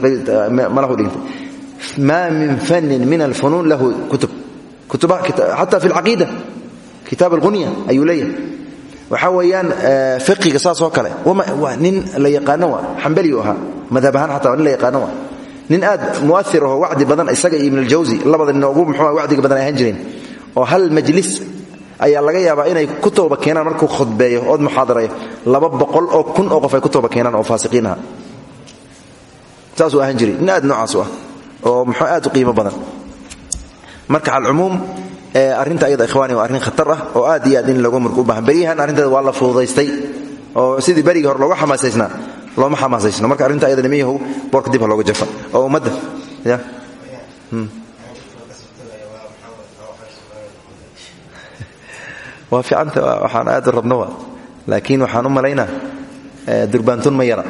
malahu dhintay maa min fannin min alfunuun lahu kutub. Xata fi alcaqiida kitaab alqunya ayuu leeyahay waxaa weeyaan fiqiga saas oo kale. Nin la yaqaano waa xambaliyu ahaa. Madhab ahaan xataa nin aad muair aho badan isaga iyo ibn aljawsi labada nin mxu wacdiga badan ahaan jireen oo hal majlis ayaa laga yaabaa inay ku tooba keenaan markuu khudbeeyo ood muxaadarayo. Laba boqol oo kun oo qof ay ku tooba keenaan oo faasiqiin aha ahaan jiray. Nin aad noocaasu ah oo muxuu aad qiimo badan. Marka calcumuum arrinta ayada ikhwaani waa arrin khatar ah oo aad iyo aad in looga murg baahan beryahan arrinteeda waa la fududaystay oo sidii berigii hore looga xamaasaysnaa looma xamaasaysno marka arrinta ayada nimayahow boorka dib ha jafa oo ummadda ya? (laughs) Waa fiicanta waxaan aad u laakiin waxaan u malaynaa durbaantun ma yara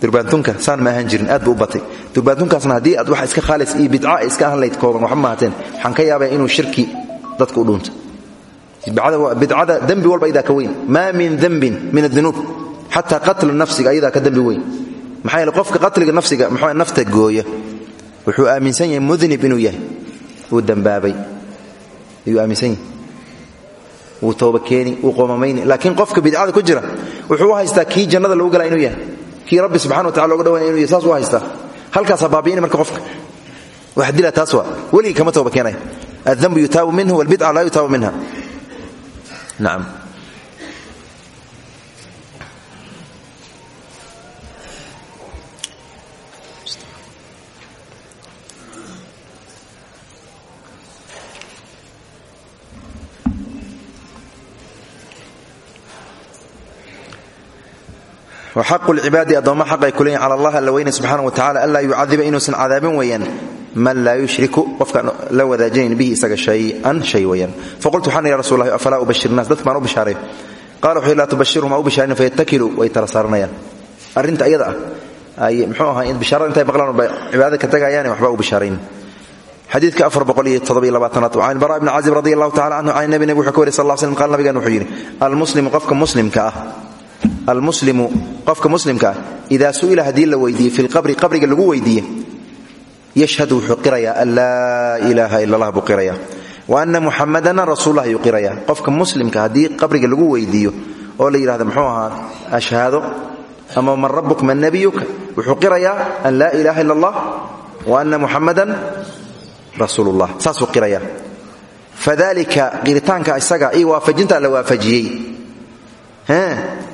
durbaantunka saan ma ahaan jirin aad bu u batay. Durbaantunkaasna haddii aad wax iska khaalis iyo bidca iska ahan layd kooban waxba maahateen waxaan ka yaabaya inuu shirki dadka u dhuunto. Bidcada dembi walba idaa ka weyn. Maa min dembin min adunuub xataa qatlu nafsiga ayadaa ka dembi weyn. Maxaa yeele qofka qatliga nafsiga muxuu nafta gooya. Wuxuu aaminsan yahay mudnib inuu yahay. Uu dembaabay ayuu aaminsan yahay. Wuu tooba keeni qoomamayni laakiin qofka bidcada ku jira wuxuu haystaa kii jannada lagu galaa inuu yahay kii rabbi subxana watacala loga dhawanaya inu saas u haystaa halkaasaa baabi'ini marka qofka. Wax dila taas waa. Weligii kama tooba keenaya aldambu yutaabu minhu walbidca laa yutaabu minha waxaqu lcibaadi addoomma xaq ay kuleeyihin cala allah alla weyne subxaana wa tacala anlaa yucadiba inuusan cadaabin weeyaan. Man laa yushriku qofkaan la wadaajinayn bihi isaga shayan shay weyaan faqultu waxaan ya rasul lahi afalaa ubashir naas? Dadka maan u bishaaray. Qala wuxuu laa tubashirhum ha u bishaarin fayatakiluu way tala saaranayaan arrinta ayada ah ay mxuu ka tagayaane waxba u bishaarayn xadiidka afar boqol iyo toddobiyo bara bni cazib radi allahu tacala canhu can wuxuu ka wariy sal l slm qala nabigan wuxuu yidhi almuslimu qofka muslimka ah almuslimu qofka muslimka ah idaa su'ila haddii la weydiiye fi lqabri qabriga lagu weydiiye yashhadu wuxuu qirayaa an laa ilaaha ila allah buu qiraya wa ana muxamadana rasuullah ayuu qiraya qofka muslimka haddii qabriga lagu weydiiyo oo la yidhahdo muxuu ahaa ashhaado ama man rabuk man nabiyuka wuxuu qirayaa an laa ilaha ila allah wa ana muxamadan rasuul llah saasuu qiraya fadalika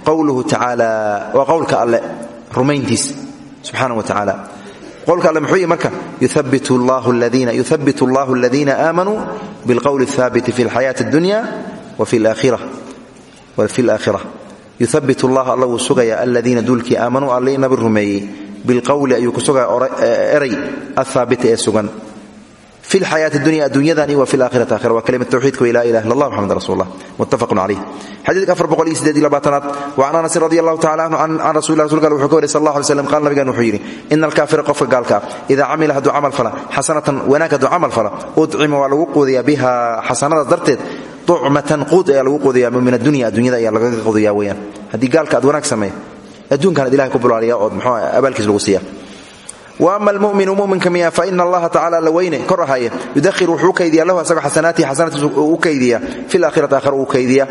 qowluhu tacaalaa waa qowlka alle. Rumayntiisa subxaana wa tacaala qowlka alle muxuu yihi marka? Yuhabbit allahu aladiina aamanuu bilqowli ahaabiti fi lxayaati addunya wa fi alaakhira yuhabbit allah alla wuu sugayaa aladiina duulkii aamanuu allinabi rumeeyey. Bilqowli ayuu ku sugaya eray. Athaabiti ee sugan fi lxayaati dunya adduunyadan iyo wa fi laakhirati akhira waa kalimad tawxiidka wa laa ilaha illa allah maxamed rasul allah muttafaqun calayh xadiidka afar boqol iyo siddeed iyo labaatanaad wa can anasin radi allahu tacala anhu can rasulilah rasulka alle wuxuu ka wariy sal allah alay slam qaala nabigan wuxuu yidhi ina alkaafira qofka gaalka ah idaa camila hadduu camal fala xasanatan wanaag hadduu camal fala udcima waa lagu quudiyaa biha xasanadaas darteed tucmatan quud ayaa lagu quudiyaa min addunya addunyada ayaa lagaga quudiyaa weyaan haddii gaalka aad wanaag sameey adduunkaanad ilahay ku bulaaliya ood mxuu abaalkiis lagu siiya ama almuminu muminka miya faina allaha tacala la weyne kor ahaaye. Yudahiru wuxuu kaydiya lahu asaga xasanaatihi xasanaadkiis u kaydiya fi laakhirati aakhira uu kaydiya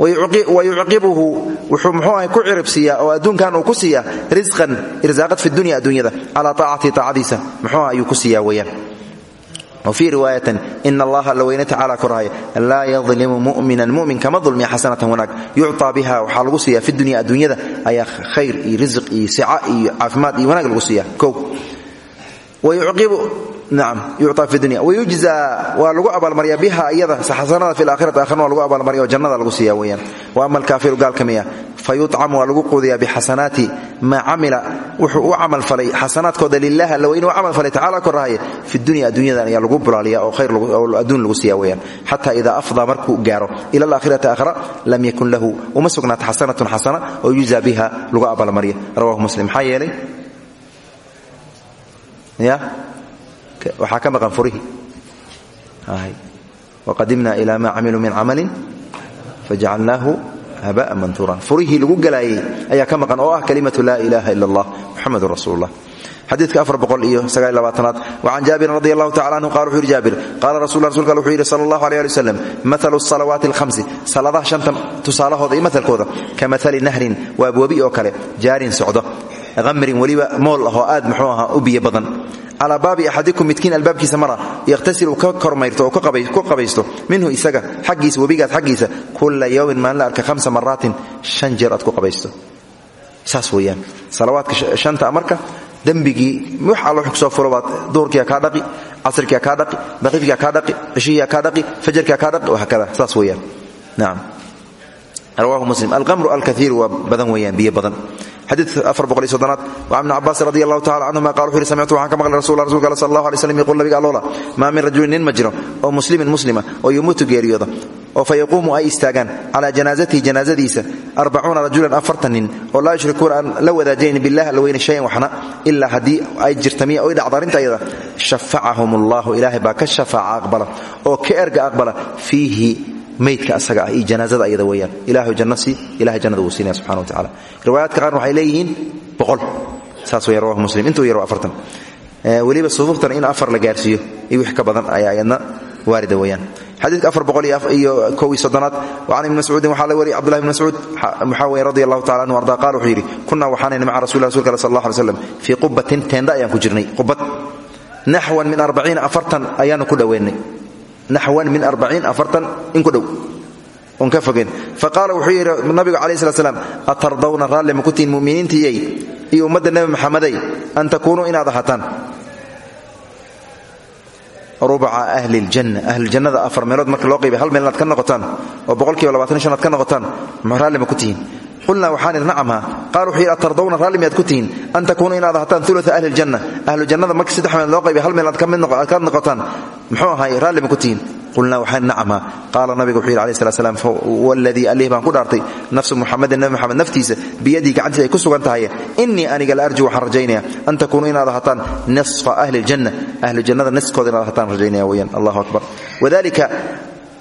wayucqibuhu wuxuu mxuu ahay ku ciribsiiya oo adduunkan uu ku siiya risqan irsaaqad fi dunya adduunyada calaa weeyaan wfii riwaayatin ina allaha la weyne tacala korhaya laa yadlimu muminan mumin kama dulmiya xasanatan wanaag. Yucطaa biha waxaa lagu siiya fi dunya adduunyada ayaa khayr iyo risq iyo sica iyo caafimaad iyo wanaag lagu siiya. O waa lagu abaalmarya biha iyada xasanada fi laakhirati aakharna waa lagu abaalmarya oo jannada lagu siiya weyaan wa ama alkaafiru gaalka miya. Fayuطcamu waa lagu quudiya bixasanaati maa camila. Wuxuu u camalfalay xasanaadkooda lilah alla weyne u camalfalay tacala korahaya fi dunya adduunyadan ayaa lagu bulaaliya oo khayr adduun lagu siiya weyaan xata ida afdaa markuu gaaro ila alaakhirati aakhira lam yakun lahu uma sugnaata xasanatun xasana oo yujza biha lagu abaalmarya rawahu muslim. Maxaa yeelay? Ya waxaa ka maqan furihii waqadimna ila ma camiluu min camalin fajacalnaahu habaan mantuuran. Furihii lagu galaayey ayaa ka maqan oo ah kalimatu laa ilaha ila allah muxamedun rasuul lah xadiidka afar boqol iyo sagaal labaatanaad. Wacan jaabirin radi allahu tacala anhu qala wuxuu yidhi jaabir qaala rasul rasulka wuxuu yidhi sala allahu aleh ali waslem maalu salawaati alhamsi salaadaha shanta tusaalahooda iyo maalkooda ka maali nahrin waa abwabi oo kale jaarin socdo amrin weliba mool ahoo aad muxuu ahaa u biyo badan. Calaa baabi axadikum midkiin albaabkiisa mara yakhtasil uu ka kormayrto oo ku qabaysto. Minhu isaga xaggiisa webigaad xaggiisa kula yowmin maalin la arka hamsa maraatin shan jeer aad ku qabaysto. Saas weeyaan. Salawaadka shanta marka dembigii wax allo ku soo fulo baad duhurkiia kaa dhaqi casrkiia kaa dhaqi baqiibkia kaa dhaqi cishihiia kaa dhaqi fajarkia kaa dhaqi wahaakada saas weeyaan. Nacam rawahu muslim. Alqamru alkaiir waa badan weeyaan biyo badan waa ibni cabbaas radi allahu tacala canhuma qala wuxu yhi samictu waxaan ka maqlay rasul rasulka al sal allah alay slam yquul nabiga alloola maa min rajulin nin ma jiro oo muslimin muslima oo yamuutu geeriyooda oo fa yaquumu ay istaagaan calaa janaasatihi janaasadiisa arbacuuna rajulan afartan nin oo laa yushrikuuna aan la wadaajaynin bilah alla weyne shayan waxna ilaa haddii ay jirta miya oy dhacdo arrinta ayada shafacahum allahu ilaahay baa ka shafaaca aqbala oo ka erga aqbala maydka asaga ah iyo janaazada ayada weyaan ilahay janno sii ilahay jannada wuu siinaya subxana wa tacala riwaayaadka qaarna waxay leeyihiin boqol. Saas weya rawahu muslim. Intuu yar waa afartan. Weliba sufuuftana in afar la gaarsiiyo iyo wix ka badan ayaa ayadna waarida weyaan xadiidka afar boqol iyo kow iyo soddonaad wacan ibni mascuudin waxaa la wariyay cbdullahi bn mascuud waxaa weye radi allahu tacala anhu arda qaal wuxuu yidhi kunaa waxaanayna maca rasul rasulka ale sal allah alay slam fii qubatin teenda ayaan ku jirnay qubad naxwan min arbaciina afartan ayaanu ku dhoweennay naxwan min arbaciin afartan in ku dhow on ka fogeen fa qaala wuxuu yidhi nabigu calayh slat slam atardawna raalli ma ku tihiin mu'miniintiyey iyo ummadda nebi maxamedey an takuunuu inaad ahataan rubaca ahli ljanna ahluljannada afar meelood marka loo qaybay hal meel inaad ka noqotaan oo boqolkiiba ka noqotaan raalli ma ku tihiin qulnaa waxaan idhi nacamha qaal wuxuu yidhi atardawna raalli miyaad ku tihiin? An takuunuu inaad ahataan ulua ahli ljanna ahlu jannada marka saddex meelood loo qaybay hal meel aad ka noqotaan muxuu ahay raalli ma ku tihiin? Qulnaa waxaan nacamha qaala nabiga wuxuu yidhi alayh slat slam waladii alih baan ku dhaartay. Nafsu muxamedin nabi moxamed naftiisa biyadii gacantiisa ay ku sugan tahay. Innii aniga la arju waxaan rajaynaya an takuunuu inaad ahataan nisfa ahli ljanna ahlu jannada niskooda inaad ahataan rajaynaya weyaan allahu akbar. Wadalika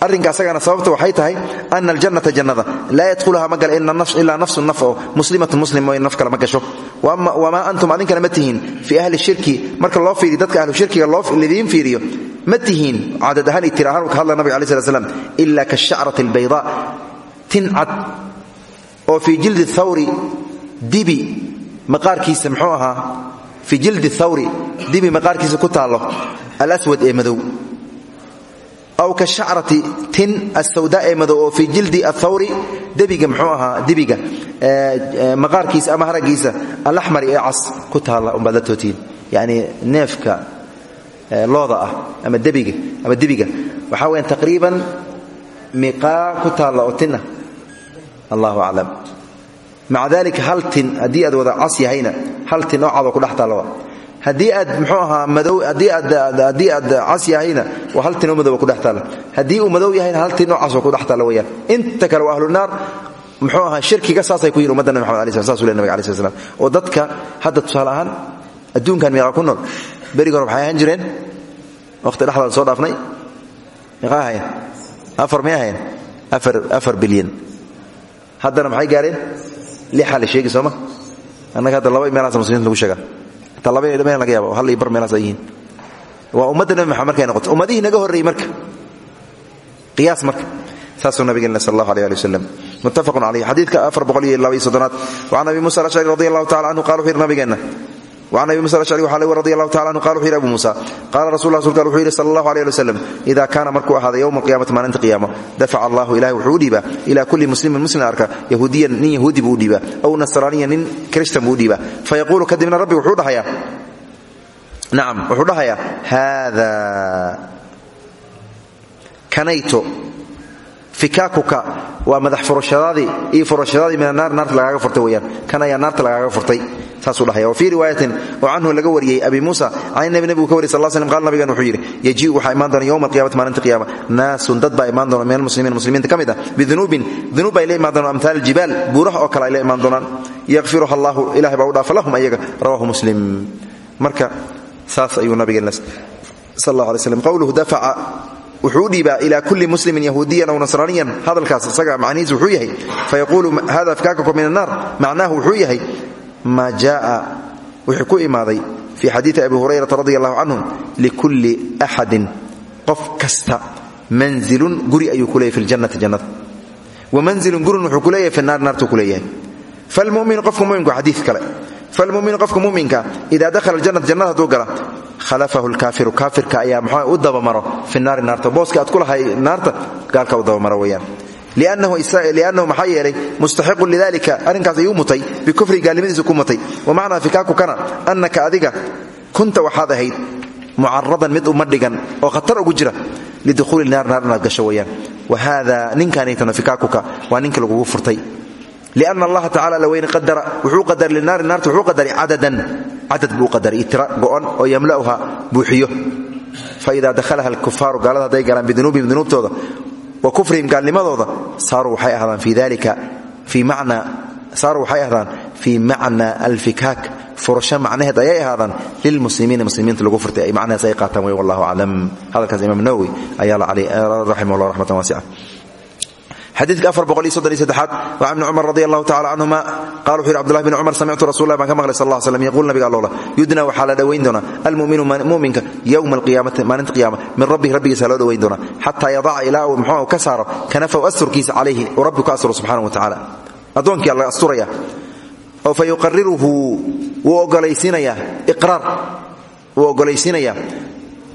arrinka asagana sababta waxay tahay ana aljannata jannada. Laa yadkhuluha ma gala ilaa nafsun naf oo muslimatun muslim mooy naf kale ma gasho. Wamaa antum adinkana ma tihiin ahli shirki. Marka loo fiiriyo dadka ahlu shirkiga lidiin fiiriyo ma tihiin cadad ahaan ka hadla nabig alai slat slam ila kashacrati albaydaa tin oo fii jildi thawri dibi maqaarkiisa muxuu ahaa jildi thawri dibi maqaarkiisa ku taallo alaswad ee madow aw ka shacrati tin asawdaa ee madow oo fii jildi athawri debiga mxuu ahaa dibiga maqaarkiisa ama haragiisa alaxmari ee cas ku taalla umbaad la tootiin yacni neefka looda ah ama debiga ama dibiga waxaa weyaan taqriiban miqaa ku taalla oo tinna allahu aclam maca dalika hal tin haddii aad wada cas yahayna hal tin oo cadoo ku dhex taalla haddii aad mxuu ahaa madow haddii aad cas yahayna waa hal tinoo madowa kudhex taalla. Uu madow yahayna hal tin oo casoo kudhex inta kale waa ahlunaar muxuu ahaa shirkiga saasay ku yihiin ummadda maxamed alay sl sasu le nabig alai oo dadka hadda tusaale adduunkan meeqaa ku nool. Berigi hore maxay ahaan jireen? Waqti dhexdaada soo dhaafnay. Meeqaa afar may ahayn afar bilyan. Haddana maxay gaareen? Lixaa la sheegi sooma annaga hadda laba meelaas muslimiinta lagu sheegaa hataa laba inay dhameen laga yaaba hal iyo bar meelaas ay yihiin. Waa ummadda nabi maxamed markay noqoto ummadihii naga horreeyey marka. Qiyaas marka. Saasuu nabigeenna sal allahu aleh ali wasalam muttafaqun caleyh xadiidka afar boqol iyo laba iyo soddonaad. Wacan abi musa alashcari radi canhu qala wuxuu yidhi an abi musa ashcri waa radi allahu taala anhu qal wuxu yidhi abu musa qala rasul la rasulka wuxuu yidhi sal allahu aleh ali waslem ida kaana markuu ahaaday yowma alqiyamati maalinta qiyaama dafaca allahu ilahi wuxuu u dhiibaa ilaa kulli muslimin muslim arka yahuudiyan nin yahuudi buu u dhiibaa aw nasraaniyan nin kristan buu u dhiibaa fayaquulu kadibna rabbi wuxuu dhahayaa nacam wuxuu dhahayaa haada kanayto fikaakuka waa madax furashadaadii iyo furashadaadii mina naar naarta lagaaga furtay weyaan kan ayaa naarta lagaaga furtay fii riwaayatin oo canhu laga wariyey abi muusa can nabi nebigu ka wariy sal slam qal nabigan wuxuu yidhi yajiiu waxaa doona yowma alqiyamati maalinta qiyaama. Naasun dad baa imaan doona min almuslimiin muslimiinta ka mid ah bidunuubin dunuub ay la imaan doonaan oo kale ay la imaan doonaan. Allahu ilahay baa u dhaafa lahum ayaga. Rawahu muslim. Marka saas ayuu nabigeen sal allah alay slam qowluhu dafaca wuxuu dhiibaa ila kulli muslimin yahuudiyan aw nasraaniyan hadalkaas isaga macnihiis wuxuu yahay fayaquulu hada fikaakakum min annaar macnaahu wuxuu yahay maa jaaa wuxuu ku imaaday fii xadiidi abi hurayrata radi allahu canhu likulli axadin qof kasta manzilun guri ayuu ku leeyahy fi ljannati jannada wa manzilun gurin wuxuu ku leeyahay fi naar naartuu ku leeyahay. Falmuminu qofka muminka xadii kale. Falmuminu qofka muminka ida dakhala aljanata jannada hadduu gala khalafahu lkaafiru kaafirka ayaa mxua u dabamaro fi naari naarta. Booska aad ku lahay naarta liannahu maxaa yeelay mustaxiqun lidalika arrinkaas ayuu mutay bikufri gaalnimadiisu ku mutay wa macnaa fikaaku kana annaka adiga kunta waxaad ahayd mucaradan mid uma dhigan oo khatar ugu jira lidukhuuli naar naar inaad gasho weyaan wa haada ninkanaytana fikaakuka waa ninka lagugu furtay lianna allaha tacala laweyne qadara wuxuu qadaray linaari naarta wuxuu qadaray cadadan cadad buu qadaray tira go'on oo yamla'uha buuxiyo faida dakhalaha alkufaaru gaalada hadday galaan bidunuubihim dunuubtooda wa kufrihim gaalnimadooda saaruu waxay ahdaan fii dalika fii macnaa saaruu waxay ahdaan fii macnaa alfikaak. Furasho macnaheed ayay ahaadaan lilmuslimiina muslimiinta lagu furtay ay macnahaas ay qaataan wey wallahu aclam hadalkaas imaam nawowi ayaa la raximah raxmatan waasica xadiidka afar boqol iyo soddon iyo saddexaad waa ibni cumar radi allahu tacala canhuma qala wuxu yhi cbdullahi bn cumar samictu rasulah baan ka maqlay sal lla slam yaquul nabiga alloola yudna waxaa la dhowayn doonaa almuminu muminka yowma alqiyaamati maalinta qiyaama min rabbihi rabbigiisa loo dhowayn doonaa xataa yadaca ilaa uu muxuu ka saaro kanafaw asturkiisa calayhi uu rabbi ku asturo subxanahu wa tacala addoonkii laga asturaya oo fa yuqariruhu wuu ogolaysiinayaa iqraar wuu ogolaysiinayaa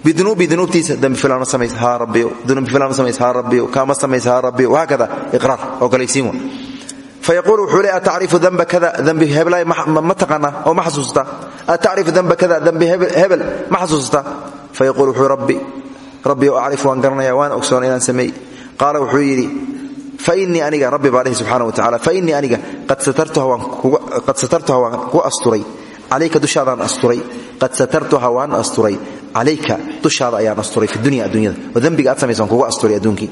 bidunuubi dunuubtiisa dembi filaana samays haa rabbiyo dunuubi filaana samays haa rabbiyo kaama samays haa rabbiyo wahaakada iqraar ogolaysiin wa fayaquulu wuxuu le atacrifu damba kada dembi heblaay ma taqaanaa oo ma xasuustaa atacrifu damba kada dembi hebel ma xasuustaa fayaquulu wuxuu rabbi rabbi o acrifu waan garanaya waan ogsoona inaan sameey qaala wuxuu yidhi fainii aniga rabbi baa dhihi subxana wa tacala fainii aniga qad satartuha waan ku asturay calayka dushaadaan asturay qad satartuha waan asturay calayka dushaada ayaan asturay fi dunya addunyada oo dembiga aad samaysa waan kugu asturay adduunkii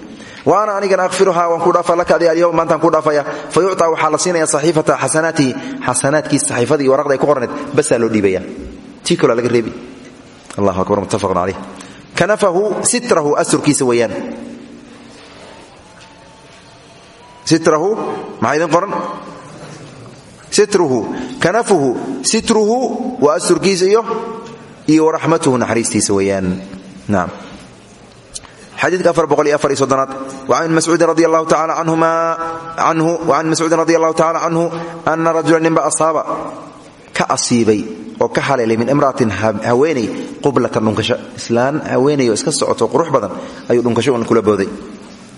wa ana anigana akhfiruha waan ku dhaafa laka adi alyowm maantaan ku dhaafaya fa yucطa waxaa la siinaya saxiifata xasanaatihi xasanaadkiisa saxiifadii waraqda ay ku qorneed basaa loo dhiibaya tii kaloo laga reebi allahu akbar muttafaqun calayh kanafahu sitrahu asturkiisa weeyaan sitrahu maxaa idin qoran sitruhu kanafuhu sitruhu waa asturkiisa iyo iyo waraxmatuhu naxariistiisa weeyaan. Naam. Xadiidka afar boqol iyo afar iyo soddonaad. Wacan ibn mascuudin radi allahu tacala canhuma canhu wacan mascuudin radi allahu tacala canhu ana rajula ninba asaaba ka asiibay oo ka haleelay min imra'atin haweeney qublatan dhunkasho. Islaan haweeney oo iska socoto qurux badan ayuu dhunkasho un kula booday.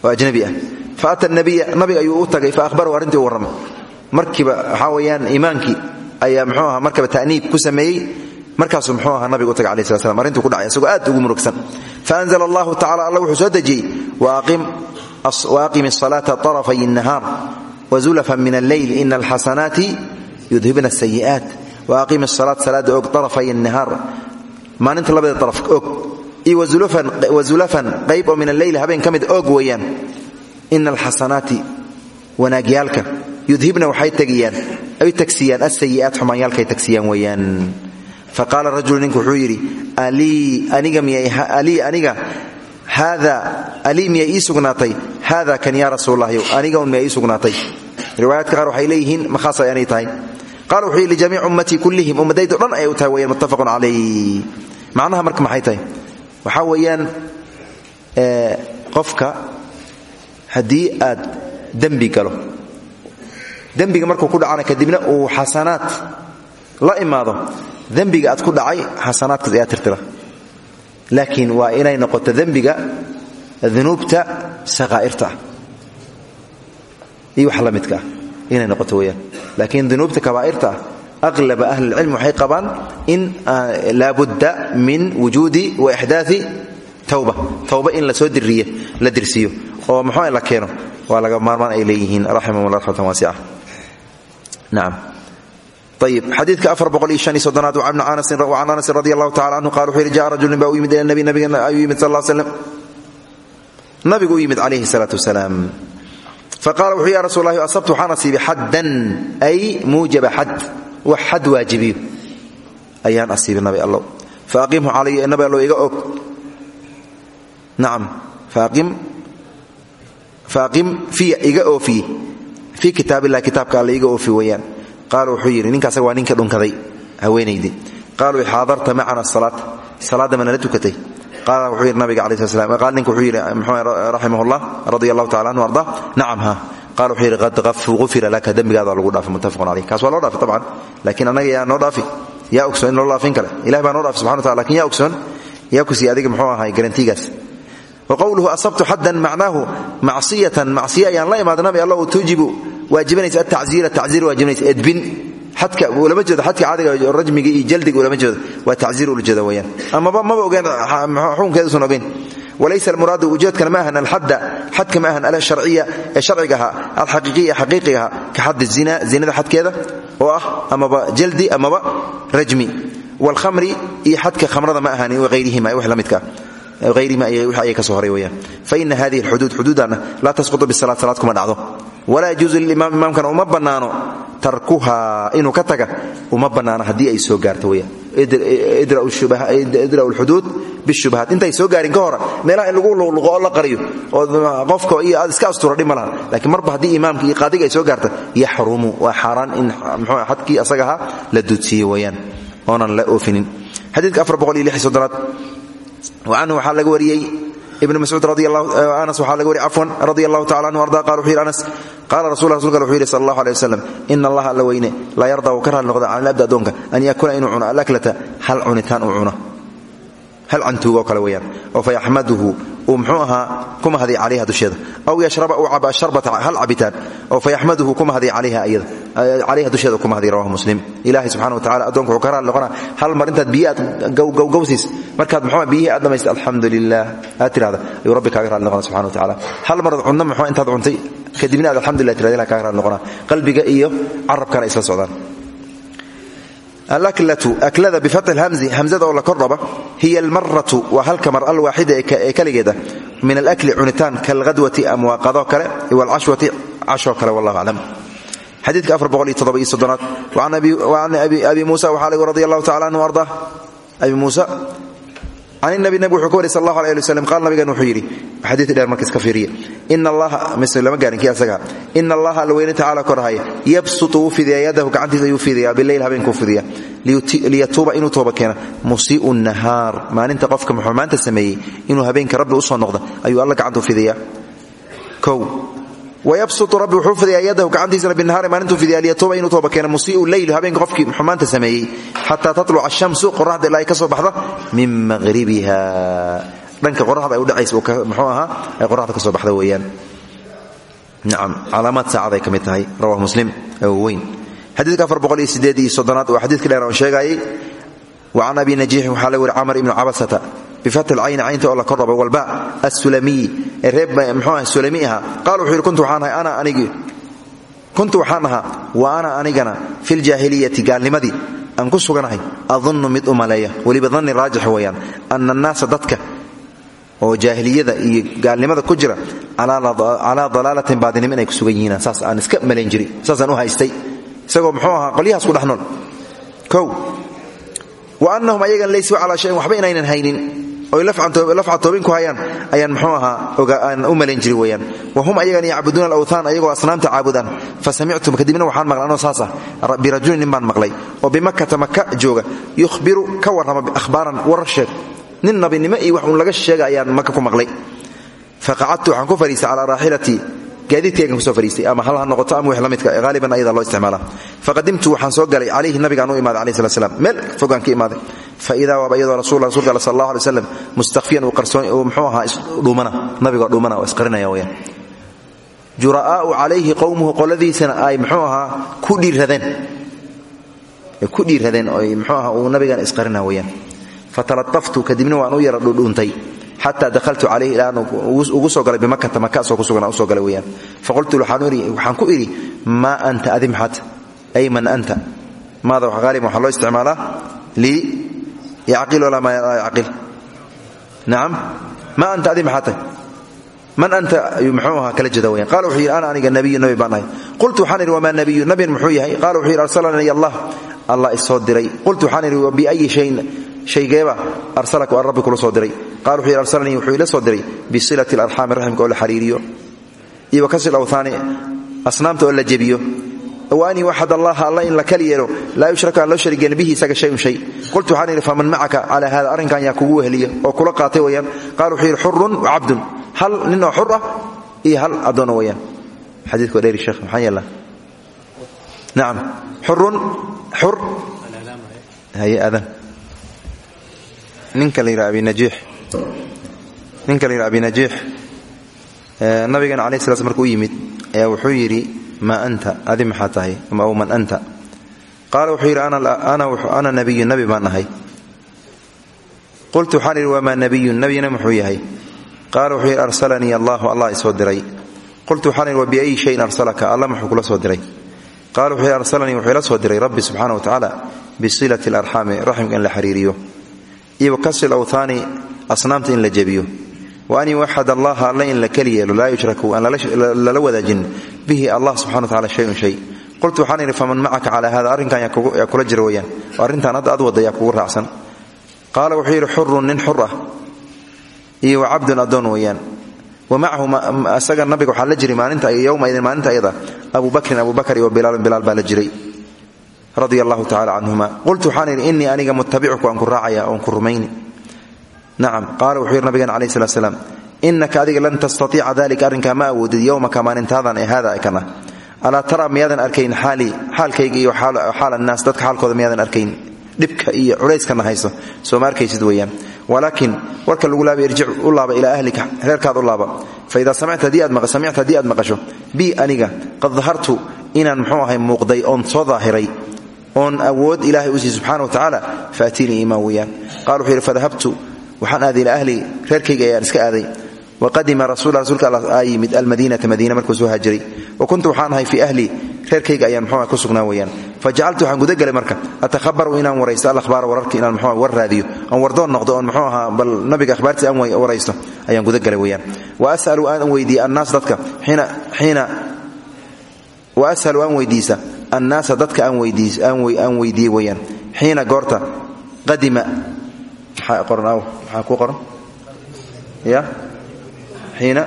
Oo markiiba waxaa weyaan iimaankii ayaa mxuu aha markaba ta'niib ku sameeyey markaasuu mxuu aha nabiga u tagay alai slat slam arrintuu ku dhacay isagoo aad ugu murugsan faanzla allahu tacala alla wuxuu soo dejiyey waaqim الصalaata طarafay الnahaar wazulafan min alleyl ina alxasanaati yudhibna الsayi'aat waaqim الصalaat salaada og طarafay الnahaar maalinta labada araf og iyo wazulafan qayb oo min alleyl habeen ka mid og weeyaan ina alxasanaati wanaagyaalka yudhibna waxay tegiyaan. Ay tagsiyaan asayi'aat xumaanyaalkaay tagsiyaan weeyaan. Faqaala rajulu ninku wuxuu yidhi alii aniga haada alii miyay ii sugnaatay? Haada kan yaa rasuullahyow aniga un miyay ii sugnaatay? Waxay leeyihiin makhaas ayaanay tahay. Qaala wuxuu yidhi lijamiici ummatii kullihim ummadaydo dhan ayay u muttafaqun calayh. Macnaha marka maxay tahay? Waxaa weeyaan qofka haddii aad dembi galo dembiga markuu ku dhacana kadibna uu xasanaad la imaado. Dembiga aad ku dhacay xasanaadkaas ayaa tirtira. Laakiin waa inay noqoto dembiga dunuubta saqaa'irta ah iyo wax la midka ah inay noqoto weyaan laakiin dunuubta kabaa'irta ah aqlaba ahlilcilm waxay qabaan in laabudda min wujuudi wa ixdaai tawba. Tawba in la soo diriye la dirsiiyo oo muxuu la keeno. Waa laga maarmaan xadiidka soddonaad can anasin radi allahu tacala canhu qala wuxuu yidhi ja'a rajulun baa u yimid ila nabi nabiga ayuu yimid sal slam nabigu u yimid calayhi salaatu wasalaam faqala wuxuu ya rasul lahi asabtu waxaan asiibay xaddan ay muujaba xad wax xad waajibiyo ayaan asiibay nabi allow faaqimhu calaya nabi allow iga og nacam faaqim fiya iga oofiye fii kitaabillahi kitaabka alle iga oofi weeyaan. Qaala wuxuu yidhi ninkaasaga waa ninka dhunkaday. Haweenaydii qaaluu xaadarta macana asalaat salaadda ma nala tukatay. Qaala wuxuu yidhi nabiga slat slam qaal ninka wuxuu yidhi raximahullah radia allahu tacala anhu arda. Nacam ha. Qaal wuxuu yidhi qad ufira laka dembigaada lagu dhaafay muttafaqun caleyh kaas waa loo dhaafay tabcan. Laakiin annaga yaa noo dhaafi. Yaa ogsoon loo dhaafin kale. Ilahi baa noo dhaafi subxana wa tacala laakiin yaa ogsoon. Yaa ku siiye adiga ahay garantigaas wqowluhu asabtu xaddan macnaahu macsiyatan macsiya ayaan la imaada nabi alla tuujibu waajibanaysa ataziira taziir waajibanaysa edbin xadka ulama jeedo xadka caadiga rajmiga iyo jaldiga ulama jeedo waa tacziir ula jeeda weyaan amaba maba ogeen xukunkeeduusan ogeyn walaysa almuraadu ujeedkana ma ahan alxadda xadka ma ahan alsharciya ee sharciga ahaa alxaqiiqiya ee xaqiiqiga ahaa ka xaddi zina zinada xadkeeda oo ah amaba jaldi amaba rajmi waalkhamri iyo xadka khamrada ma ahan wahayrihima wax la midka ayay faina hadihi alxuduud xuduudanna laa tasqutu bisalaad salaad kuma dhacdo walaa yajuusu lilimaam imaamkana uma bannaano tarkuha inuu ka taga uma bannaano haddii ay soo gaarto weyaan idra'u lxuduud bishubahaat intay soo gaarin ka hora meelaha in lagu luqluqo oo la qariyo oo qofka iyo aad iska astura dhib ma laha laakiin marba haddii imaamka iyo qaadiga ay soo gaarta yaxrumu waa xaaraan in mxuu xadkii asaga ahaa la duudsiiyo weyaan oonan la oofinin xadiidka afar boqol anhu waxaa laga wariyey ibn mascuud anas waxaa laga wariyey cafwan radi allahu tacala anhu arda qala wuxuu yidhi anas qaala rasul rasulka wuxuu yidhi sal allahu aleh wasalam ina allaha alla weyne laa yarda wuu ka raali noqda can alabdi addoonka an yakula inuu cuno alaklata hal cunitaan uu cuno hal cantuugo kale weyaan oo fa yaxmaduhu uu mxuu ahaa ku mahadiy calayha dusheeda. Aw yashraba uu caba sharbata hal cabitaan. Oo fa yaxmaduhu ku mahadiy calayha dusheeda ku mahadiy rawahu muslim. Ilaahay subxana wa tacala addoonka wuxuu ka raali noqonaa hal mar intaad biyi aad gowgowsiis markaad muxuu biyihii aad dhamaysta alxamdu lilah aad tirahda ayuu rabbi kaaga raali noqona subxana wa tacala hal marad cunno muxuu intaad cuntay kadibna aad alxamdulilah tirada ilah kaaga alaklatu aklada bifatxi lhamzi hamzada oo la kordhaba hiya almaratu waa halka mar alwaaxida ee keligeeda min alakli cunitaan kalhadwati ama waa qado kale walcashwati cashoo kale wallahu aclam xadiidka soddonaad. Can abi muusa waxaa lagu radi allahu tacala anhu arda. Abi muusa can nabi nabig wuxuu ka wariy sal allahu alay ali waslam qaal nabigan wuxuu yidhi xadiid dheer marka iska fiiriya. Ina allaha mise lama gaarin kii asaga. Ina allaha alweyne tacala korahaya. Yabsutu wuu fidiyaa yadahu gacantiisa ayuu fidiyaa. Bileyl habeenkuu fidiya liyatuuba inuu tooba keena. Musii'u nahaar. Maalinta qofka muxuu maanta sameeyey inuu habeenka rabbi u soo noqda ayuu alla gacantu fidiyaa. Kow wayabsutu rabbi wuxuu fidiyaa yadahu gacantiisana binahaari maalintuu fidiyaa liyatuuba inuu tooba keena musii'u leyl habeenka qofkii muxuu maanta sameeyey xataa tatluca ashamsu qoraxda ilaa ay ka soo baxda min maqhribiha dhanka qoraxda ay u dhacaysa muxuu ahaa ay qoraxda ka soo baxda weeyaan nacam calaamaad saacaday ka mid tahay rawahu muslim weyn xadiidka afar boqol iyo sideed iyo soddonaad wa can abi najiixin waxaa la weri camar ibnu cabasata bifatxi lcayni caynta oo la kordhaba walba assulamiyi ee reeb muxuu aha sulami ahaa qaal wuxuu yidhi kuntu waxaan ahaa wa ana anigana fi ljaahiliyati gaalnimadii aan ku suganahay. Adunnu mid u maleeya. Weliba danni oo jaahiliyada iyo gaalnimada ku jira calaa dalaalatin baadinim inay ku sugan yihiinaan saas aan iska malayn jiri saasaan u haystay. Isagoo muxuu ahaa qolyahaas ku dhex nool wa annahum ayagan laysuu calaa shayin waxba inaynan haynin. Oy lafcatoobin ku hayaan ayaan mxuu ahaa u malayn jiri weyaan wa hum ayagan yacbuduuna alawthaan ayagoo asnaamta caabudaan. Fa samictum kadibna waxaan maqlay anoo saas ah. Birajulin nin baan maqlay. Oo bimakata maka jooga. Yuhbiru ka warrama ahbaaran warar sheeg. Nin nabinimo iyo wax uun laga sheega ayaan ku maqlay. Faqacadtu waxaan ku fariistay calaa gaadiidkaygan ku soo fariistay ama hal ha noqoto ama wix la midka haaliban ayada loo isticmaala. Faqadimtu waxaan soo galay calayhi nabigaan u imaaday alayh slat slam meel fogaan ka imaaday. Fa idaa waaba iyadoo rasul rasulka all sal allah alay waslam qarsoon uu muxuu ahaa isdhuumana nabigoo dhuumana oo isqarinaya weyaan jura'aa'u calayhi qowmuhu qoladiisana ay muxuu ahaa ku dhiiradeen. Ku dhiiradeen oo muxuu ahaa uu nabigan isqarina weyaan fatalaaftu kadibna waan yara dhudhuuntay xata dahaltu calayhi ilaa ugu soo galay bimakata maka asoo ku sugan u soo galay weyaan faqultu waxaan ku idhi maa anta adi maxaad ay man anta maada haaliban waxaa loo isticmaalaa lii yacqil walaa maa laa yacqil nacam anta adi maxaad man anta ayuu kala jeeda weyaan qala wuxuu ana aniga nabiyu nabi baan qultu waxaan idhi wamaa nabiyu nabin muxuu yahay qala wuxuu yidhi allah allah isoo diray qultu waxaan idhi biayi shayin shaygeeba arsalaka an rabbi diray. Qala wuxuu yidhi wuxuu ila soo diray bisilati alarxaami raximka oo la xariiriyo iyo wakasil awhaani asnaamta oo la jebiyo. Wa allaha alla in la kali yeelo laa yushraka aan loo sharigelin bihi shay qultu waxaan faman macaka cala hada arrinkan yaa kugu weheliya oo kula qaatay weyaan qala wuxuu yidhi xurun wacabdun hal nin oo xur hal addoona weyaan xadiidku waa dheeri sheekh maxaa yeelaa nacam xurun xur. Haye ninka la yidhaha abinajiix ninka la yidhaha abinajiix nabigana alai sla sl markuu u yimid ayaa wuxuu yidhi maa anta adi maxaa tahay? Aw man anta? Qaala wuxuu yidhi ana nabiyun nabi baan ahay. Qultu waxaan idhi wamaa nabiyun nabiyna muxuu yahay? Qaala wuxuu yidhi arsalanii allahu allah isoo diray. Qultu waxaan idhi wa biayi shayin arsalaka alla muxuu kula soo diray? Qaala wuxuu yidhi arsalanii wuxuu ila soo diray rabbi subxana wa tacaala bisilati alarxaami raximka in la xiriiriyo iyo wakasil awhaani asnaamta in la jebiyo. Wa an yuwaxad allaha alla in la keli yeelo laa yushraku aan lala wadaajin bihi allah subxana wa tacala shayun shay. Qultu waxaan idhi faman macaka calaa hada arrinkan yaa kula jira weyaan oo arrintan hadda ad wadda yaa kugu raacsan. Qaala wuxuu yidhi xurun nin xur ah iyo wa cabdun addoon weeyaan wa macahu asaga nabiga waxaa la jiray maalinta yowmaidin maalinta ayada abu bakrin abu bakr iyo bilaalun bilaal baa la jiray radia allahu tacala canhuma qultu waxaan idhi innii aniga mutabicuku aan ku raacaya oon ku rumayni nacam qaala wuxuu yidhi nabigan calayh slat slam innaka adiga lan tastatiica dalika arrinkaa ma awoodid yowmaka maalintaadan ee haada kan ah alaa tara miyaadan arkayn xaalii xaalkayga iyo xaal annaas dadka xaalkooda miyaadan arkayn? Dhibka iyo culayskana hayso. Soo ma arkaysid weeyaan. Walaakin warka lagu laaba irjic u laaba ilaa ahlika reerkaad u laaba. Fa idaa samicta haddii aad maqasho bii aniga qad dahartu inaan muxuu ahay muuqday oon awood ilaahay u sii subxana wa tacaala faatiinii imaan weeyaan. Qala wuxuu yidhi fadahabtu waxaan aaday ahli reerkayga ayaan iska aaday. Waqadima rasul rasuulka alla aa yimid almadiinata madiina markuu soo haajiray. Wa kuntu waxaan ahay fii ahli reerkayga ayaan mxua ku sugnaa weyaan fajacaltu waxaan gudagelay marka atahabaru inaan waraysto alahbaara wararka inaan mxua war raadiyo. Oon wardoon noqdo oon mxuu ahaa bal nabiga akhbaartiisa aan waraysto ayaan gudagelay weyaan wa as'alu aan weydiiye annaas dadka xiina wa ashalu aan weydiisa annaasa dadka aan weydiiyey weyaan xiina goorta qadima. Maxaa ku qoran? Ya? Xiina?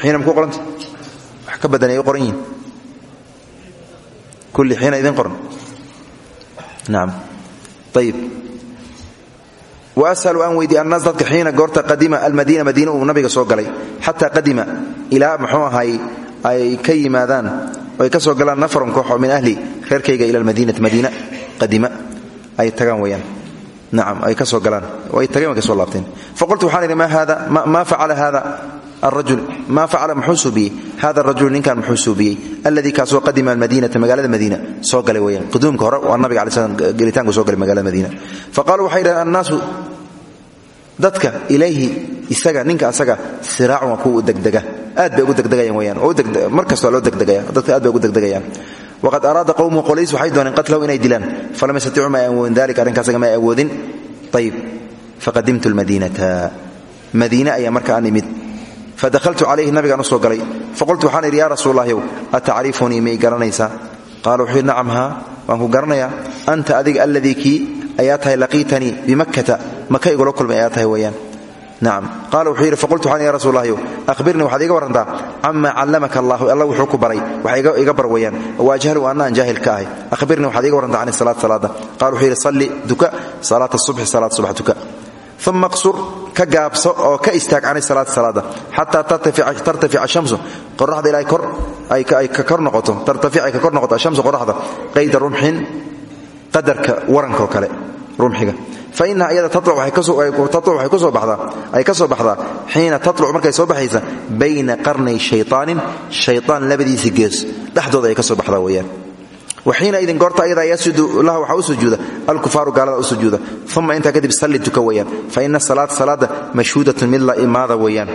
Xiina makuu qoranta? Wax ka badan ay u qoran yihiin kulli xiina idin qoran. Nacam ayib wa ashalu aan weydiiye annaas dadka xiina goorta qadima almadiina madiina uu nabiga soo galay. Xataa qadima ilaa muxuu ahay ay ka yimaadaan ay ka soo galaan nafarun koox oo min ahli reerkayga ila almadiinati madiina qadima. Ay tagaan weyaan nacam ay ka galaan. Ay tageen way ka laabteen. Faqultu waxaan idhi ma hada ma facala hada arajul ma facala muxuu hada arajul ninkan muxuu suubiyey alladii kaasoo qadima almadiinata magaalada madiina. Soo galay weyaan quduumka hore waa nabiga alai slam gelitaanku soo galay magaalada madiina. Faqaaluu waxay yidhahdeen annaasu dadka ilayhi isaga ninka asaga siraacun waa kuwa degdega. Aad bay ugu degdegayaan weyaan mar kasta waa loo degdegaya. Dadka aad bay ugu degdegayaan. Waqad araada qowmuhu qolays waxay dooneen qatlahu inay dilaan. Falam yastaticuu ma ay awoodin dalika arrinkaasaga ma ay awoodin faqadimtu lmadiinata madiine ayaa marka aan imid. Fadahaltu calayhi nabigaan u soo galay. Faqultu waxaan idhi yaa rasuul allahyow atacrifunii may garanaysaa? Qaala wuxuu yidhi nacam haa waan anta adiga alladii kii ayaa tahay laqiitanii bimakkata maka igula kulmay ayaa tahay weyaan nacam qaala wuxuu yidhi faqultu waxaan ya rasuul lahyo ahbirnii waxaad iga warrantaa camaa callamaka allahu alla wuxuu ku baray wax iga bar weeyaan. Waajhalu anna aan jaahil ka ahay. Ahbirnii waxaad iga warrantaa can salaat salaada. Qala wuxuu yidhi salli duka salaata subxi salaat subax duka. Uma qsur ka gaabso oo ka istaag can salaati salaada. Xataa tartafica shamsu qoraxda ilaa ay ka kor noqoto tartafic ay ka kor noqoto ashamsu qoraxda qayda rumxin qadarka warankaoo kale rumxiga fa inaha iyada taluc waxay ku soo baxdaa ay ka soo baxdaa xiina tatluc markay soo baxaysa bayna qarnay shayطaanin shayطaan labadiisa gees dhexdooda ay ka baxdaa weeyaan. Waxiina idin goorta ayadaa yasjudu laha waxaa u sujuuda alkufaaru gaalada u sujuuda. Uma intaa kadib salli tuka weeyaan. Fa ina salaata salaada mashhuudatun mid la imaada weeyaan.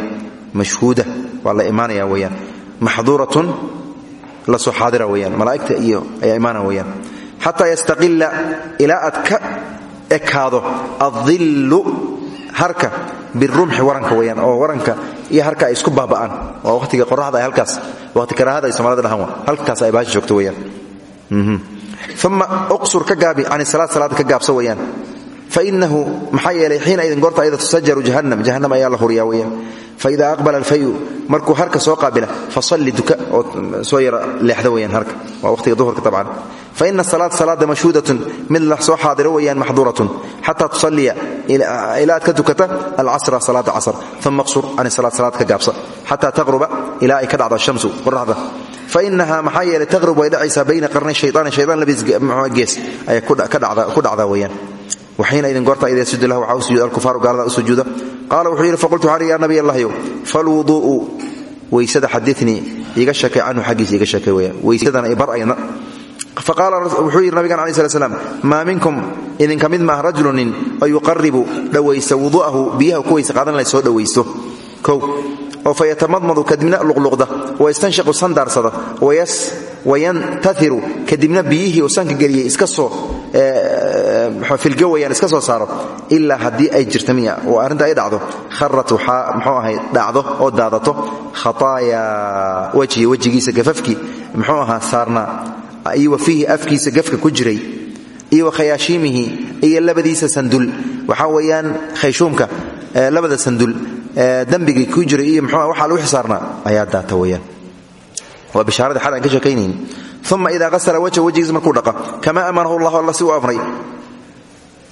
Mashhuuda waa la imaanaya weeyaan. Maxduuratun la soo xaadira weeyaan. Malaa'igta iyo ayaa imaana weeyaan xataa yastaqila ilaa aad ka ekaado adillu harka birumxi waranka weyaan oo waranka iyo harka ay isku baaba'aan. Waa watiga qoraxda ay halkaas wati karaahada ay somalida dhahaan halkaas ay baasha joogto weyaan uma uqsur ka gaabi can salaad salaada ka gaabso weyaan fainahu maxaa yeelay xiina idin goorta ayada jahannam jahannam ayaa la huriyaa faida aqbala alfayu markuu harka soo qaabila fasalli duka oo soo yara leexda weyaan harka waa waqtiga duhurka tabcan faina salaata salaada mashhuudatun mid la soo xaadiro weyaan maxduuratun xataa tusalliya ilaa aad ka tukata alcasra salaada casr uma qsur can salaad salaad ka gaabsa xataa taqruba ilaa ay ka dhacdo shamsu qoraxda fainaha maxaa yeelay taqrub way dhacaysaa bayna qarnay shayaan shayaan labis gees ayay ku dhacdaa weyaan waxiina idin goorta ida yasjudu lah waxaa u sujuuda alkufaaru gaalada u sujuuda. Qaala wuxuu yidhi faqultu waxaan ya nabiy allahyow falwuduu'u weysada xadinii iga sheekay canhu xaggiisa iga sheekay weyaan weysadana ibar ayna. Faqaala wuxuu yidhi nabigan alai slat slam maa minkum idinka mid maah rajulunin oo yuqaribu dhowaysta wudu'ahu biyaha ku weyse qaadan la soo dhowaysto kow oo fa yatamadmadu kadibna luqluqda wayastanshaqu sandaarsada wayantairu kadibna biyihii uu sanka iska soo filgo wayaan iska soo saaro ilaa haddii ay jirta oo arrinta ay dhacdo kharat waxaa muxuu ahay dhacdo oo daadato khataaya wajhi wejigiisa gafafkii muxuu ahaa saarnaa iyo wa fiihi afkiisa gafka ku jiray iyo wa iyo labadiisa sandul. Waxaa weeyaan khayshuumka labada sandul dembigii ku jiray iyo mxuu waxaa lagu xisaarnaa. Ayaa daata weyaan waa bishaaradii xal aan ka sheekaynayn uma idaa asla wajha wejigiisa markuu dhaqa kama amanahu allah alla si uu amray.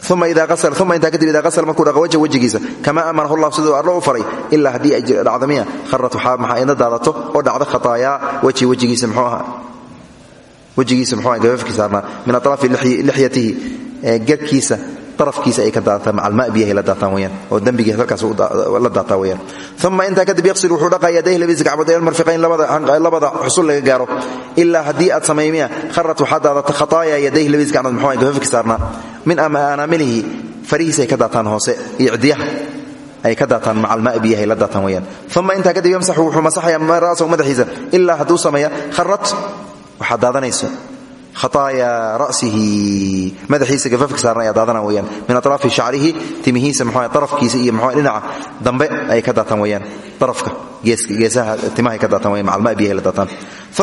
Uma intaa kadib ida asla markuu dhaqa wajha wejigiisa kama amanahu llah siduu allo u faray. Ilaa haddii ay dhacdo miya harat waxaa maxaa ina daadato oo dhacdo khataayaa wajhi wejigiisa mxuu ahaa. Wejigiisa mxuu aha gafafkii saarnaa. Min atraafi lixyatihi garkiisa arafkiisa ay ka daataan macalma biyahay la daataan weyaan oo dembigii halkaas la daataa weyaan uma intaa kadib yaqsil wuxuu dhaqaa yadayh labadiisa gacmood ee almarfiqayn labada xusul laga gaaro ilaa haddii aad kharat waxaa khataaya yadayh labadiis gacmood muxuu gafafki saarnaa min anaamilihi farihiisa ay ka daataan hoose iyo ay ka daataan macalma biyahay la daataan weyaan uma intaa kadib yamsaxu wuxuu masaxaya ra'sahu madaxiisa ilaa hadduu sameeya kharat waxaa khataaya ra'sihi. Madaxiisa gafafka saaran ayaa daadana weyaan min atraafi shacrihi timihiisa mxu arafkiisa iyo mxu dhinaca dambe ay ka daataan weyaan arafka geesaha timahay ka daataan weyan macalmaa biyahay la daataan.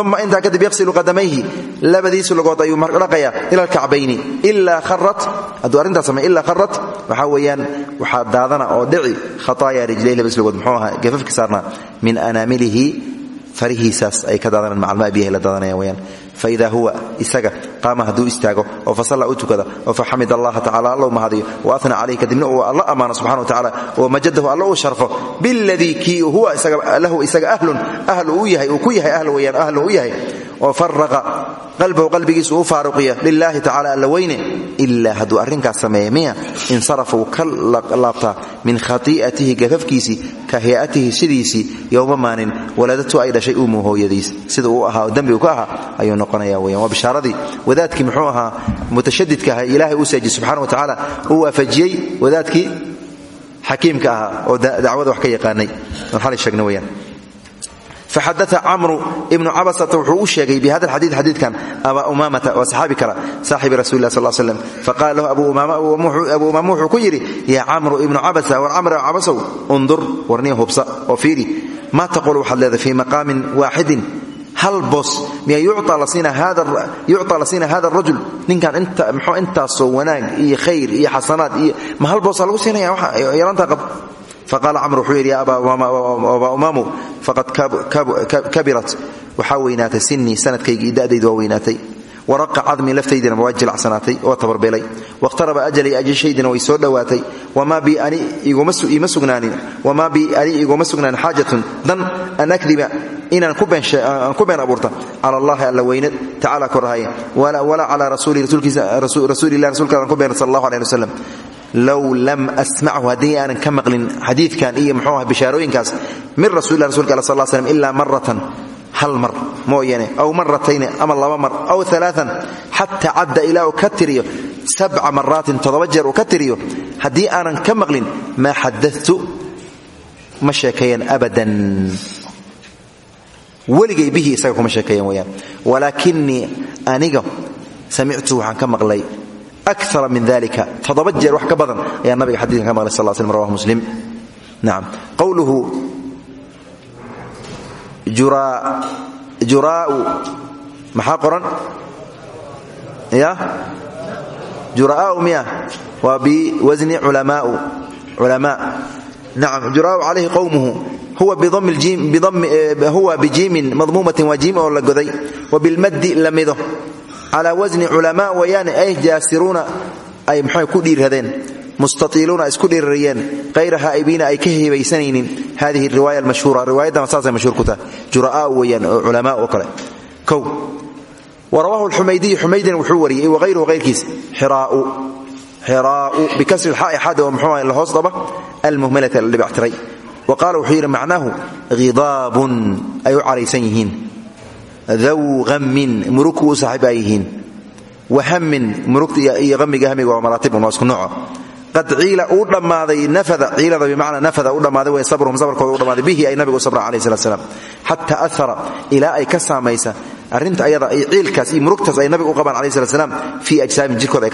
Uma intaa kadib yaqsilu qadamayhi labadiisu lagood ayuu dhaqaya ila alkacbayni. Ilaa kharat hadduu arrintaas samey ilaa kharat waxaa weeyaan waxaa daadana oo dhici khataaya rijlayhi labadiis lagood muxuu ahaa gafafki saarnaa min anaamilihi farihiisaas ay ka daadanaan macalmaa biyahay la daadanaya weyaan faida huwa isaga qaama hadduu istaago oo fasalla u tukada oo faxamid allaha tacala alla u mahadiyo wa ana calayh kadibna uu alla ammaano subxana wa tacala oo majadahu alla uu sharfo biladii kii huwa lahu isaga ahlun ahlu u yahay uu ku yahay ahl weyaan ahlu u yahay oo faraqa qalbahu qalbigiisu u faaruqiya lilaahi tacala alla weyne ilaa hadduu arrinkaas sameeya miya insarafa wuu ka laabtaa min khati'atihi gafafkiisii ka hayatihi sidiisii yowma maanin waladatu ay dhashay umu hooyadiis. Sida uu ahaa dembigu ka ahaa ayuu noqonaya weyan waa bishaaradii wadaadkii muxuu ahaa mutashadidka aha ilaahay uu seeji subxana weyaan faxadaa camru ibnu cabasata wuxuu u sheegay bihada xadii xadiidkan abaa umaamata waa saxaabi kala saaxibi rasuli lah sal slm faqala lahu abu umaama wuxuu ku yidhi yaa camru ibnu cabasa war camr cabasow undur warniya hubsa oo fiiri maa taqulu waxaad leedahay fii maqaamin waaxidin hal boos miya yucطa la siina hada rajul ninkan mxuu intaasoo wanaag iyo khayr iyo xasanaad iyo ma hal boosa lagu siinaya yaraantaa qab faqaala camr wuxuu yidhi abaa umaamu faqad kabirat waxaa weynaatay sinii sanadkayga iyo da'daydu waa weynaatay waraqa cadmi laftaydina waa jilacsanaatay oo tabarbeelay wakhtaraba ajalay ajashaydina way soo dhowaatay wamaa bi ani iguma sugnaanin xaajatun dan an akdiba inaan ku been abuurta cala allahi alla weynad tacala korahaye walaa calaa rasuulilah rasuulka ku been sal allahu aleh wasalam low lam asmachu haddii aanan ka maqlin xadiidkan iyo mxuu ah bishaarooyinkaas min rasulilah rasulka al sal slm ilaa maratan hal mar mooyane aw maratayni ama laba mar aw alaaan xataa cadda ilaa uu ka tiriyo sabca maraatin toddoba jeer uu ka tiriyo haddii aanan ka maqlin maa xadatu ma sheekeeyeen abadan weligay bihii isaga kuma sheekeeyan weyaan ka maqlay akara min dalika toddoba jeer wax ka badan ayaa nabiga xadiikan ka maqlay sal l slm rawah muslim nacam qowluhu juraau maxaa qoran ya juraau miya waa biwasni culamaau culamaa nacam juraau calayhi qowmuhu huwa bijiimin madmuumatin waa jiim oo la goday wa bilmaddi la mido calaa wasni culamaa wayaane ay jaasiruuna ay mxua ku dhiirradeen mustaiiluuna isku dhirirayeen hayra haa'ibiina ay ka hebaysanaynin hadihi riwaaya almashhuura riwaayaddan saasay mashhuur ku tahay jura'a weyaan oo culamaa oo kale kow warawahu lxumaydiyu xumaydin wuxuu wariyey wahayruhu hayrkiis xiraa'u xiraa'u bikasri lxaa'i xada oo muxuu la hoos dhaba almuhmalati la dhibactiray wa qaala wuxuu yidhi macnaahu khidaabun ay u daw hammin murug kuwa u saaxiib ay yihiin wahammin murugta iyo hamiga hamiga waa maraatibun waa isku nooco qad ciila uu dhammaaday nafada ciilada bimacnaa nafada u dhammaaday way sabruhum sabarkooda u dhammaaday bihi ay nabigu sabra alayhi salatu salaam xataa ahara ilaa ay ka saamaysa arrinta ayada ay ciilkaas iyo murugtaas ay nabigu u qabaan alayhi salatu salaam fii ajsaamin jirkooda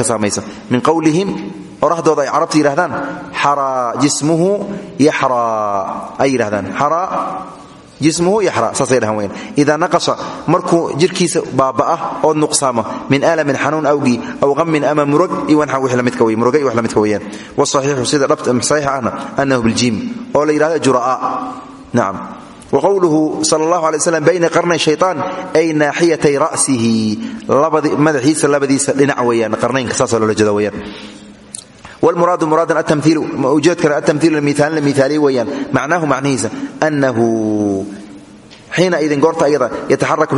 jismuhu yaxra saasay dhahan weyaan idaa naqasa markuu jirkiisa baaba'ah oo nuqsaamo min alamin xanuun awgii aw hammin ama murog iwanxa wix lamidka wey muroga wax lamidka weeyaan. Wasaxiixu sida dhabta saxiixa ahna annahu biljiim oo la yidhahdo jura'a. Nacam wa qowluhu sala allahu alay waslam bayna qarnay shaytaan ay naaxiyatay ra'sihi. Madaxiisa labadiisa dhinac weeyaan qarnaynka saasoo loola jeeda wlmuraadu atamhiilu ujeedkana atamhiilu miaalin miaaliy weeyaan macnaahu macnihiisa anahu xiinaidin goorta ayada yataxaraku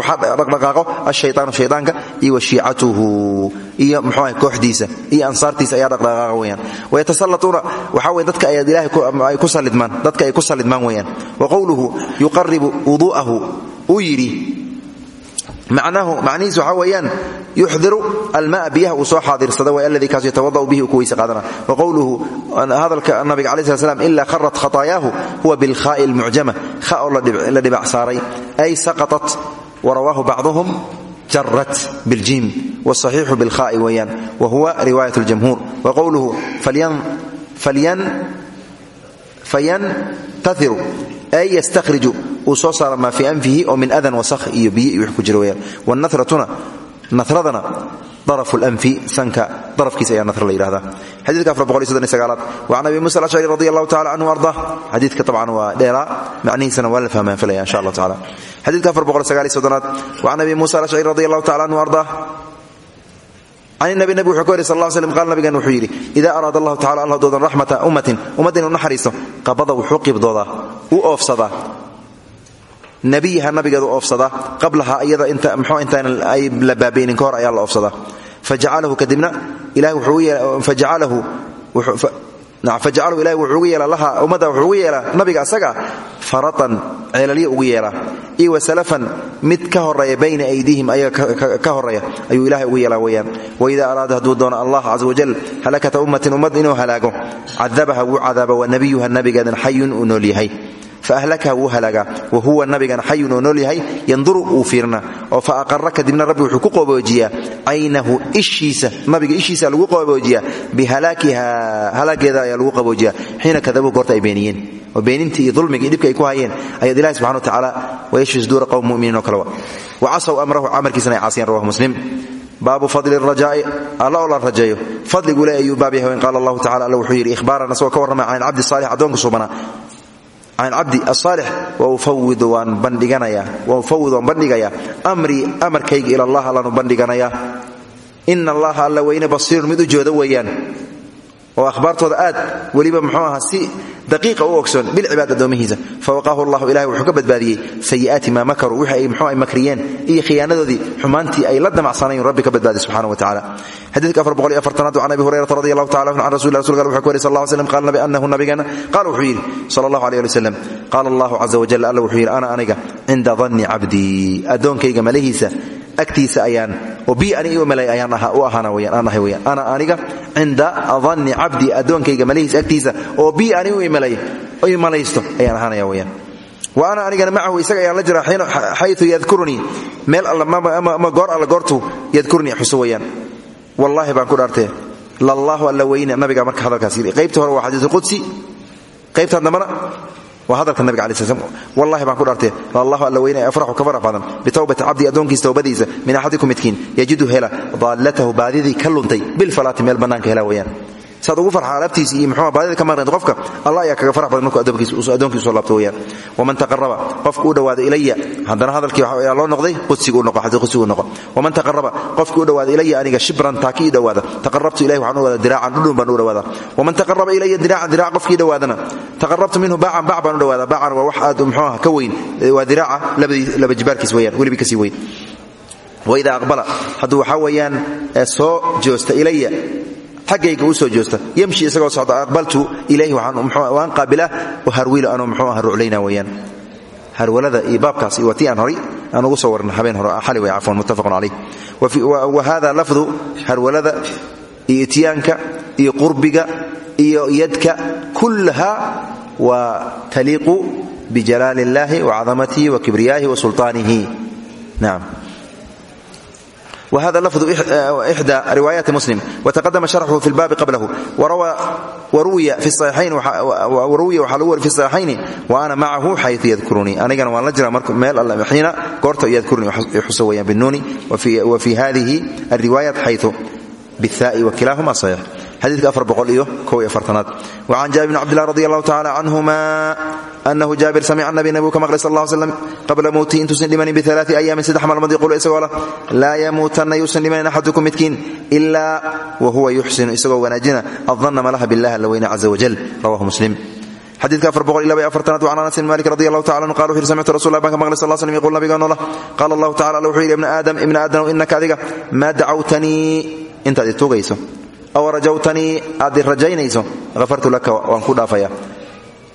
dhaqdhaqaaqo ashayaanu shaydaanka iyo wa shiicatuhu iyo mxuah kooxdiisa iyo ansaartiisa ayaa dhaqdhaqaaqa weyaan wayatasallatuuna waxaa wey dadka ay ku sallidmaan weyaan wa qowluhu yuqaribu wudu'ahu uu yidhi macnihiis waxaa weeyaan yuxdiru almaa biyaha uu soo xaadirsada way alladii kaas yatawada'u bihi uu ku weyse qaadana. Wa qowluhu hadalka nabiga calayi slat slam ilaa kharat khataayaahu huwa bilkhaa'i almucjama kha oo la dhibac saaray. Ay saqatat warawaahu bacduhum jarat biljiim. Wاsaxiixu bilkhaa'i weeyaan. Wa huwa riwaayat اljamhuur wa qowluhu fayantahiru ay ystakhriju uu soo saara maa fii anfihi oo min adan wasakh iyo biyo iyo wix ku jira weyaan wanatratuna natradana daraf lanfi sanka darafkiisa ayaa natra la yidhahdaa xadiidka sagaalaad wacan abi musa alashcari radi allahu tacala canhu arda xadiidka tabcan waa dheeraa. macnihiisana waa la fahmaan filaya insha allah tacala iyo soddonaad wacan abi musa alashcari radi allahu tacala canhu arda nabig wuxuu wari sal slam qaal nabigan wuxuu yidhi ida araada allahu tacala allah doodan raxmata ummatin ummadda inu naxariisto qabada wuxuu qibdoodaa u oofsadaa nabiyaha nabigeedu oofsadaa qablaha iyada mxuu intaan ay la baabaynin ayaa la oofsadaa fajacalahu kadibna fajacalahu ilahi wuxuu ugu yeelaa laha ummadda wuxuu ugu yeelaa nabiga asaga faratan ceelalyo ugu yeelaa. Iyo wasalafan mid ka horreeya bayna aydiihim ayaga ka horreeya ayuu ilahay ugu yeelaa weyaan waida araada hadduu doono allah caza wajal halakata ummatin ummad inuu halaago cadabaha wuu cadaaba wa nabiyuha nabigeedan xayun uu nool fa ahlakaha wuu halaagaa wa huwa nabigana xayun oo nool yahay yanduru wuu fiirna oo fa aqara kadibna rabbi wuxuu ku qoboojiyaa caynahu ishiisa nabiga ishiisa lagu qoboojiyaa bihalaakiha halaageeda ayaa lagu qaboojiyaa xiina kadabuu goorta ay beeniyeen oo beenintii iyo dulmiga iyo dhibka ay ku hayeen ayaad ilahi subxana wa tacaala wayashfi suduura qowm muminiin oo kalewa wa casaw amrahu camarkiisana ay caasiyeen rawahu muslim baabu fadli rajaa'i alla oo la rajeeyo fadligu le ayuu baab yahay cabdi bandhiganayaa waufawid waan bandhigayaa amrii amarkayga ila allah allaanu bandhiganayaa ina allaha alla weyne basiirun mid u jooda weeyaan oo ahbaartooda aad weliba muxuu ahaa si daqiiqa u ogsoon bilcibaad addoomihiisa fawaqaahu allahu ilahay wuxuu ka badbaadiyey sayi'aati maa makaruu wixii ay muxuu ay makriyeen iyo khiyaanadoodii xumaantii ay la damacsanayn rabbi ka badbaadiy subxana wa tacala xadiidka afartanaad can abi hurayrata radi allahu tacala anhu can rasul lah rasulka wuxuu ku wari sal allah slam qaala nabi annahu nabigeena qaala wuxuu yidhi sala allahu aleyh ali wasalam qaala allahu caza wajal alla wuxuu yidhi ana aniga cinda danni cabdii addoonkayga malahiisa agtiisa ayaan oo bi ani malay ayaan u ahaana weyaan ana aniga cinda danni cabdi addoonkayga malahiisa agtiisa oo bi ani u imalaysto ayaan ahaanaya weyaan. Wa ana anigana macahu isaga ayaan la jira xayu yadkurunii meel ama goor alla goortuu yadkurunii xuso weyaan. Wallaahi baan ku dhaartee lallahu alla weyne nabiga marka hadalkaas yidhi. Qaybta hore waa xadiisulqudsi qaybtan dambana waa hadalka nabiga ala sl wallahi baan ku dhaartee allahu alla weyne afraxu ka farax badan bitowbati cabdi addoonkiisa towbadiisa min axadikum midkiin yajidu hela daallatahu baadidii ka luntay bilfalaati meel bannaanka hela weyaan saad ugu farxa alaabtiisi iyo muxuu baadida ka maqnayd qofka allah ayaa kaga farax badan markuu addoonkiisa soo laabto weyaan waman taqaraba qofku u dhowaado ilaya haddana hadalkii ayaa loo noqday qudsigu noqo waman taqaraba qofkii u dhowaado ilaya aniga shibran taaki ii dhowaada taqarabtu ilahi waxaan u dhawaada diraacan dhudhun baan u dhawaada. Waman taqaraba ilaya diraacan diraac qofkii dhowaadana taqarabtu minhu baacan bac u dhawaada. Baacan waa wax aad muxuu ah ka weyn. Waa diraaca laba jibaarkiis weyaan welibi ka sii weyn. Waidaa aqbala hadduu waxaa weeyaan soo joosta ilaya xaggayga u soo joosta yamshi isagoo socda aqbaltu ilayhi waan qaabila harwiilo anuu mxuu aha ruclayna weyaan harwalada iyo baabkaas iyo waa tii aan horay aan ugu soo warna habeen hore xali way cafwan muttafaqun calayh wa hada lafdu harwalada iyo iyo qurbiga iyo yadka kullaha waa taliiqu bijalaali اllahi wacadamatihi wa kibriyaahi wa sulطaanihi nacam وhذا لفظ إحدى روايات مسلم وتقدم شرحه في الباب قبله وروي في الصحيحين وروي وxa lgu wari في الصحيحين وأنا معه حيث يذكرني anigana waan la jira meel xiina goorta يذكرني xuso weyaan بالنuuni وفي هذه الروايات حيث بالثاء وكلاهما صحيح xadiidka afar boqol iyo kow iyo afartanaad. Wacan jaabir bn cabdillah radi allahu tacala canhuma anahu jaabir samica nabi nabigu ka maqlay sal lla slam qabla mowtihi intuusan dhimanin bialaai ayaamin saddex maalmood yaquulu isagoo lah laa yamuutanna yuusan dhimanin axadukum midkiin ilaa wa huwa yuxsinu isagoo wanaajina addanna malaha billahi alla weyne caza wajal. Rawahu muslim. Xadiidka afar boqol iyo laba iyo afartanaad wacan anas bn malik radi allahu tacala anhu qala wuxu yiri samictu rasul lah baan ka maqlay sal slm yqul nabigaanoo lah qaala allahu tacala alla wuxuu yidhi ibna aadam ibna aadam inaka adiga maa dacawtanii intaad itugayso aw rajawtanii aad rajaynayso hafartu laka waan ku dhaafaya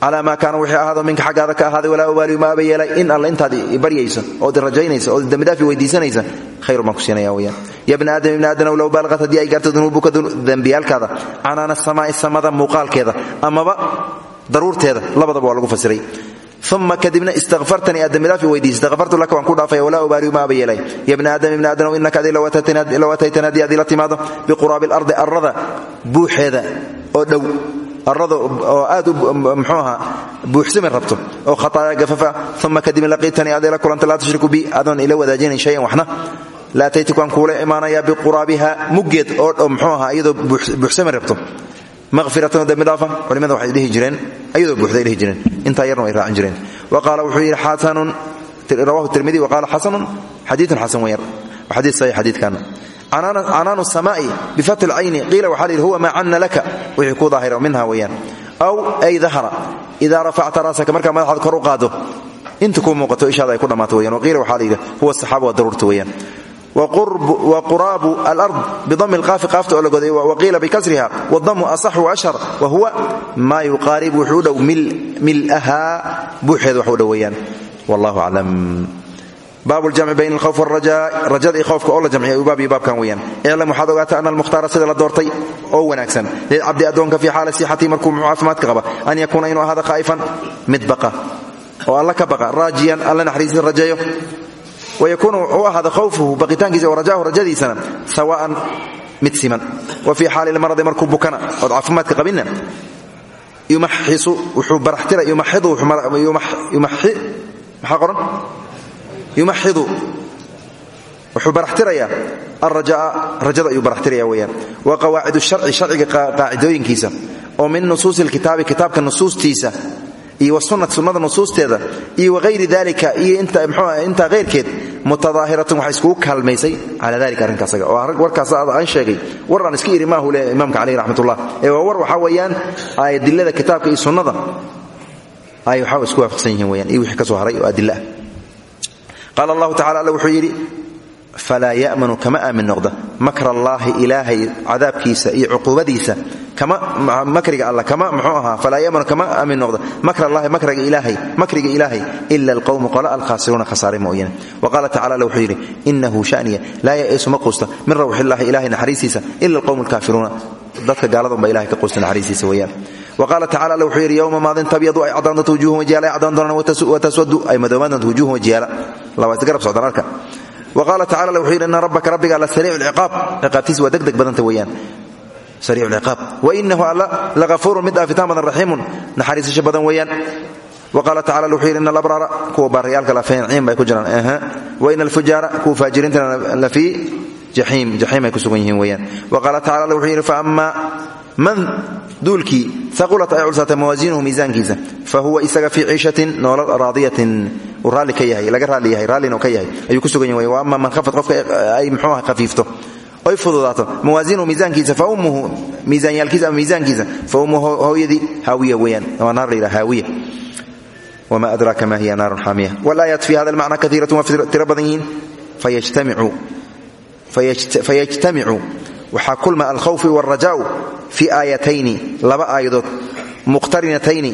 calaa maa kaana wixii ahaado minka xaggaada ka ahaaday walaa ubaaliyu ma aba yeelay in alle intaad baryayso ood rajaynayso ood dembidhaafi weydiisanaysa khayr baan ku siinaya weyaan ya bna aadam ibna aadanow low baalqat haddii ay gaarto dunuubuka dembiyaalkaada canaana samaa'i samada muuqaalkeeda amaba daruurteeda labadaba waa lagu fasiray uma kadibna istakfartanii aad dembidhaafi weydiisa istakfartu laka waan ku dhaafaya walaa ubaaliyu ma aba yeelay ya bna aadam ibna aadanow innaka adi low ataytana haddii aad ila timaado biquraabi alardi arrada buuxeeda oo dhow arrada oo aad u mxuu ahaa buuxsami rabto oo khataaya gafafa uma kadibna laqiitanii aad kulanta laa tushriku bi adoon ila wadaajinayn shayan waxna la ataytuk waan kuula imaanayaa biquraabiha muggeed oo mxuu ahaa iyadoo buuxsami rabto maqfiratan dembidhaafa culimada waxay dhihi jireen ayadoo buuxday dhihi jireen intaa yarna way raacin jireen wa qaala wuxuu yidhi xasanun rawahu tirmidi wa qaala xasanun xadiidun xasan wayar wa xadiid saxiix xadiidkaana canaanu samaa'i bifati lcayni qiila waxaa la yidhi huwa maa canna laka wixii ku daahira minha weeyaan aw ay dahara idaa rafacta raasaka markaa madaxaad kor u qaado inta kuu muuqato ishaada ay ku dhammaato weyan waqiila waxaa la yidhi huwa saxaaba waa daruurta weeyaan wquraabu alard bidami lqaafi qaafta oo la goday waqiila bikasriha wadamu asax waashhar wa huwa maa yuqaaribu wuxuu u dhow milaha buuxeeda wax u dhow weeyaan. Wallahu aclam. Baab ljamci bayn alkhawf waraja rajada iyo khowfka oo la jamciya uu baab iyo baabkan weeyaan. Iclam waxaad ogaata ana almukhtaara sida la doortay? Oo wanaagsan. Lilcabdi addoonka fii xaali sixatii markuu muxuu caafimaadka qaba an yakuuna wayakuunu u ahaada khawfuhu baqitaankiisa wa rajaahu rajadiisana sawaan mid siman wa fii xaali lmaradi markuu bukana ood caafimaadka qabinna yumaxisu wuxuu baraxtira yumaxidu maxaa qoran yumaxidu wuxuu baraxtirayaa alrajaa rajada ayuu baraxtiraya weyaan wa qawaacid sharci sharciga qaacidooyinkiisa oo min nusuusi lkitaabi kitaabka iyo wasunat sunnada nusuusteeda iyo wahayri dalika iyo intaa hayrkeed mutadaahiratun waxay iskugu kaalmaysay cala dalika arrinkaasaga oo warkaas aan sheegay. War aan iska iri maahu le imaamka caleyh raxmatullah. Ee waa war waxaa weeyaan adilada kitaabka iyo sunnada ay waxaa isku waafaqsan yihiin weyaan iyo wixii ka soo haray oo adila ah. Qaala allahu tacala falaa ya'manu kama aamin noqda makr allaahi ilaahay cadaabkiisa iyo cuquubadiisa makriga alla kama mxuu ahaa falaa yamanu kama aamin noqda makr allahi makriga ilaahay ila alqowmu qola alkhaasiruuna khasaare mooyane wa qaala tacala wuxuu yidhi inahu shaniya laa ya'isu ma quusta min rawxillahi ilahay naxariistiisa ila alqowmu alkaafiruuna dadka gaaladanba ilahay ka quusta naxariistiisa qaala tacala alla wuxuu yidhi yowma maadin tabyadu ay cadaan doonto wujuhum wajiyaala ay cadaan doonaan wataswadu ay madoobaan doonto wujuhum wajiyaala laba isgarab socdaan arka qaala tacala wuxuu yidhi ina rabbaka rabbiga alla sariicu lciqaab ciqaabtiisa waa degdeg badanta weeyaan sariicu lciqaab wainahu alla lagafuurun mid dhaafitaan badan raxiimun naxariisasho badan weeyaan qaala tacala wuxuu yidhi ina alabraara kuwa baariyaalka lafiinciin bay ku jiraan aha wa ina alfujaara kuwa faajiriintana la fii jaxiim ay ku sugan yihiin weeyaan. Wa qaala tacala alla wuxuu yidhi faama man duulkii aqulat ay culsaatay mawaasiinuhu miisaankiisa fa huwa isaga fii ciishatin noolal raadiyatin. Uu raalli ka yahay laga raalli yahay raallina ka yahay ayuu ku sugan yahay wa ama man khafad qofka ay muxuu aha khafiifto oy fududaato mawaasiinuhu miisaankiisa fa ummuhu miisaanyaalkiisa ama miisaankiisa fa ummuhu hooyadii haawiya weeyaan. Waa naar la yidhaha haawiya. Wma adraaka ma hiya naarun xaamiya. Wlaayaat fi hada almacna kaiiratun waa tiro badan yihiin fayajtamicu waxaa kulma alkhawfi wاlrajaau fi aayatayni laba aayadood muqtarinatayni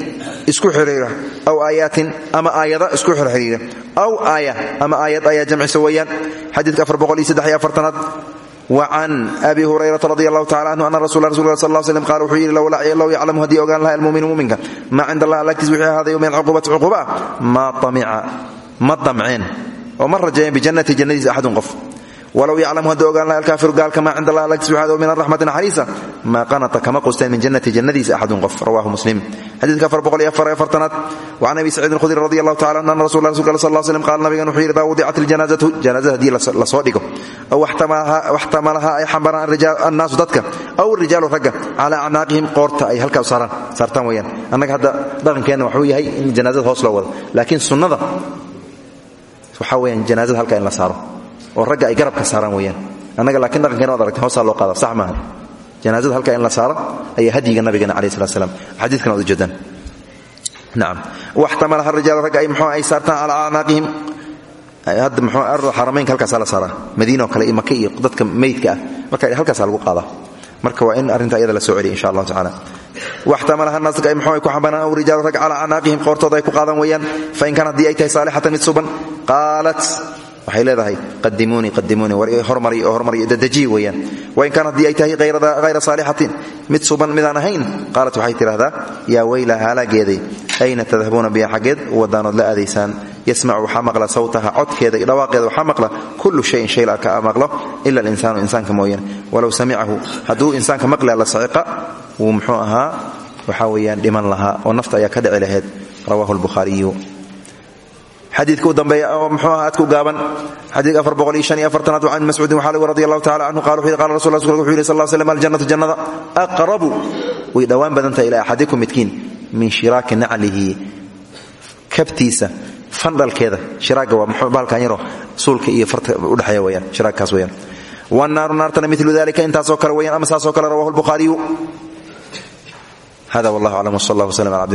isku xiriira aw aayaatin ama aayada isku xirxiriira aw aaya ama aayad ayaa jamcisa weeyaan xadiidka aad وcan abi hurayrata radi allahu anhu ana rasul rasul sal l slm qala wuxuu yidhi low yaclamu haddii ogaan laha almuminu muminka maa cinda allah alagtiis wixii ahaaday min alcuqubati cuquba ah maa amica ma damceen oo ma rajeeyeen bijannati jannadiisa axadun qof walow yaclamu hadduu ogaan laha alkaafiru gaalka maa cind allah lagsuxaado min araxmati naxariisa maa qanata kama qusteen min jannati jannadiisa axadun qof rawahu muslim. Xadiidka aad waan abi saciid khudri radi allahu tacala an rasul sal l slm qaal nabigan wuxuu yidhi idaa wudicat iljanaaatu janaazada haddii la soo dhigo aw waxtamalaha ay xambaraan annaasu dadka aw rijaalu ragga calaa acnaaqihim qoorta ay halkaa saaraan. Saartaan weyaan annaga hadda dhaqankeenna waxuu yahay in janaazada hoos loo wado laakiin sunnada waxaa weyaan janaazada halkaa in la saaro oo ragga ay garabka saaraan weyaan annaga laakiin dhaqankeena waad aragteen hoosaa loo qaada sax maaha. Janaazada halkaa in la saaro ayaa hadyiga nabigeena alayh slat slam xadiidkan waad ujeedaan nacam waxtamalaha rijaal ragga ay muxuu ay saartaan calaa acnaaqihim hadda muxuu ardul xaramaynka halkaasaa la saaraa madiina oo kale iyo iyo dadka meydka ah. Marka halkaasaa lagu qaadaa marka waa in arrinta iyada la soo celiya insha allahu tacala waxtamalaha naas ay muxuu ay ku xambaaraan aw rijaalu rag calaa acnaaqihim qoortooda ku qaadan weeyaan. Fain kaan haddii ay mid suban qaalat waxay leedahay wain kaan haddii ay tahay hayra saalixatin mid suban midaan ahayn qaalat waxay tidhahdaa yaa weyla haalaageeday ayna tadhabuuna biha xaggeed wadaanood la aadaysaan. Yasmacu waxaa sawtaha codkeeda iyo dhawaaqeeda waxaa kullu shayin shay ka maqlo ila alinsaanu insaanka mooyane walow samicahu hadduu insaanka maqlea la saciqa wuu muxuu ahaa waxaa weeyaan dhiman lahaa oo nafta ayaa ka dhici lahayd rawahu lbukhaariyu xadiidka u dambeeya oo mxuu aha aad ku gaaban. Iyo afartanaad can mascuudin waxaa lagu radi allahu tacala canhu qala qala rasul rasulka wuxuu yidhi sal ll slam aljannatu jannada aqrabu. Way dhowaan badan tahay ilaa axadikum midkiin min shiraaki naclihi kabtiisa fandhalkeeda. Shiraaga waa mxuu bahalkan yaro suulka iyo farta udhexeeya weyaan shiraagkaas weyaan wannaaru naartana milu dalika intaasoo kale weyaan ama saasoo kale rawahu lbukhaariyu hada wallah aclam wsal allah wslam ala abdi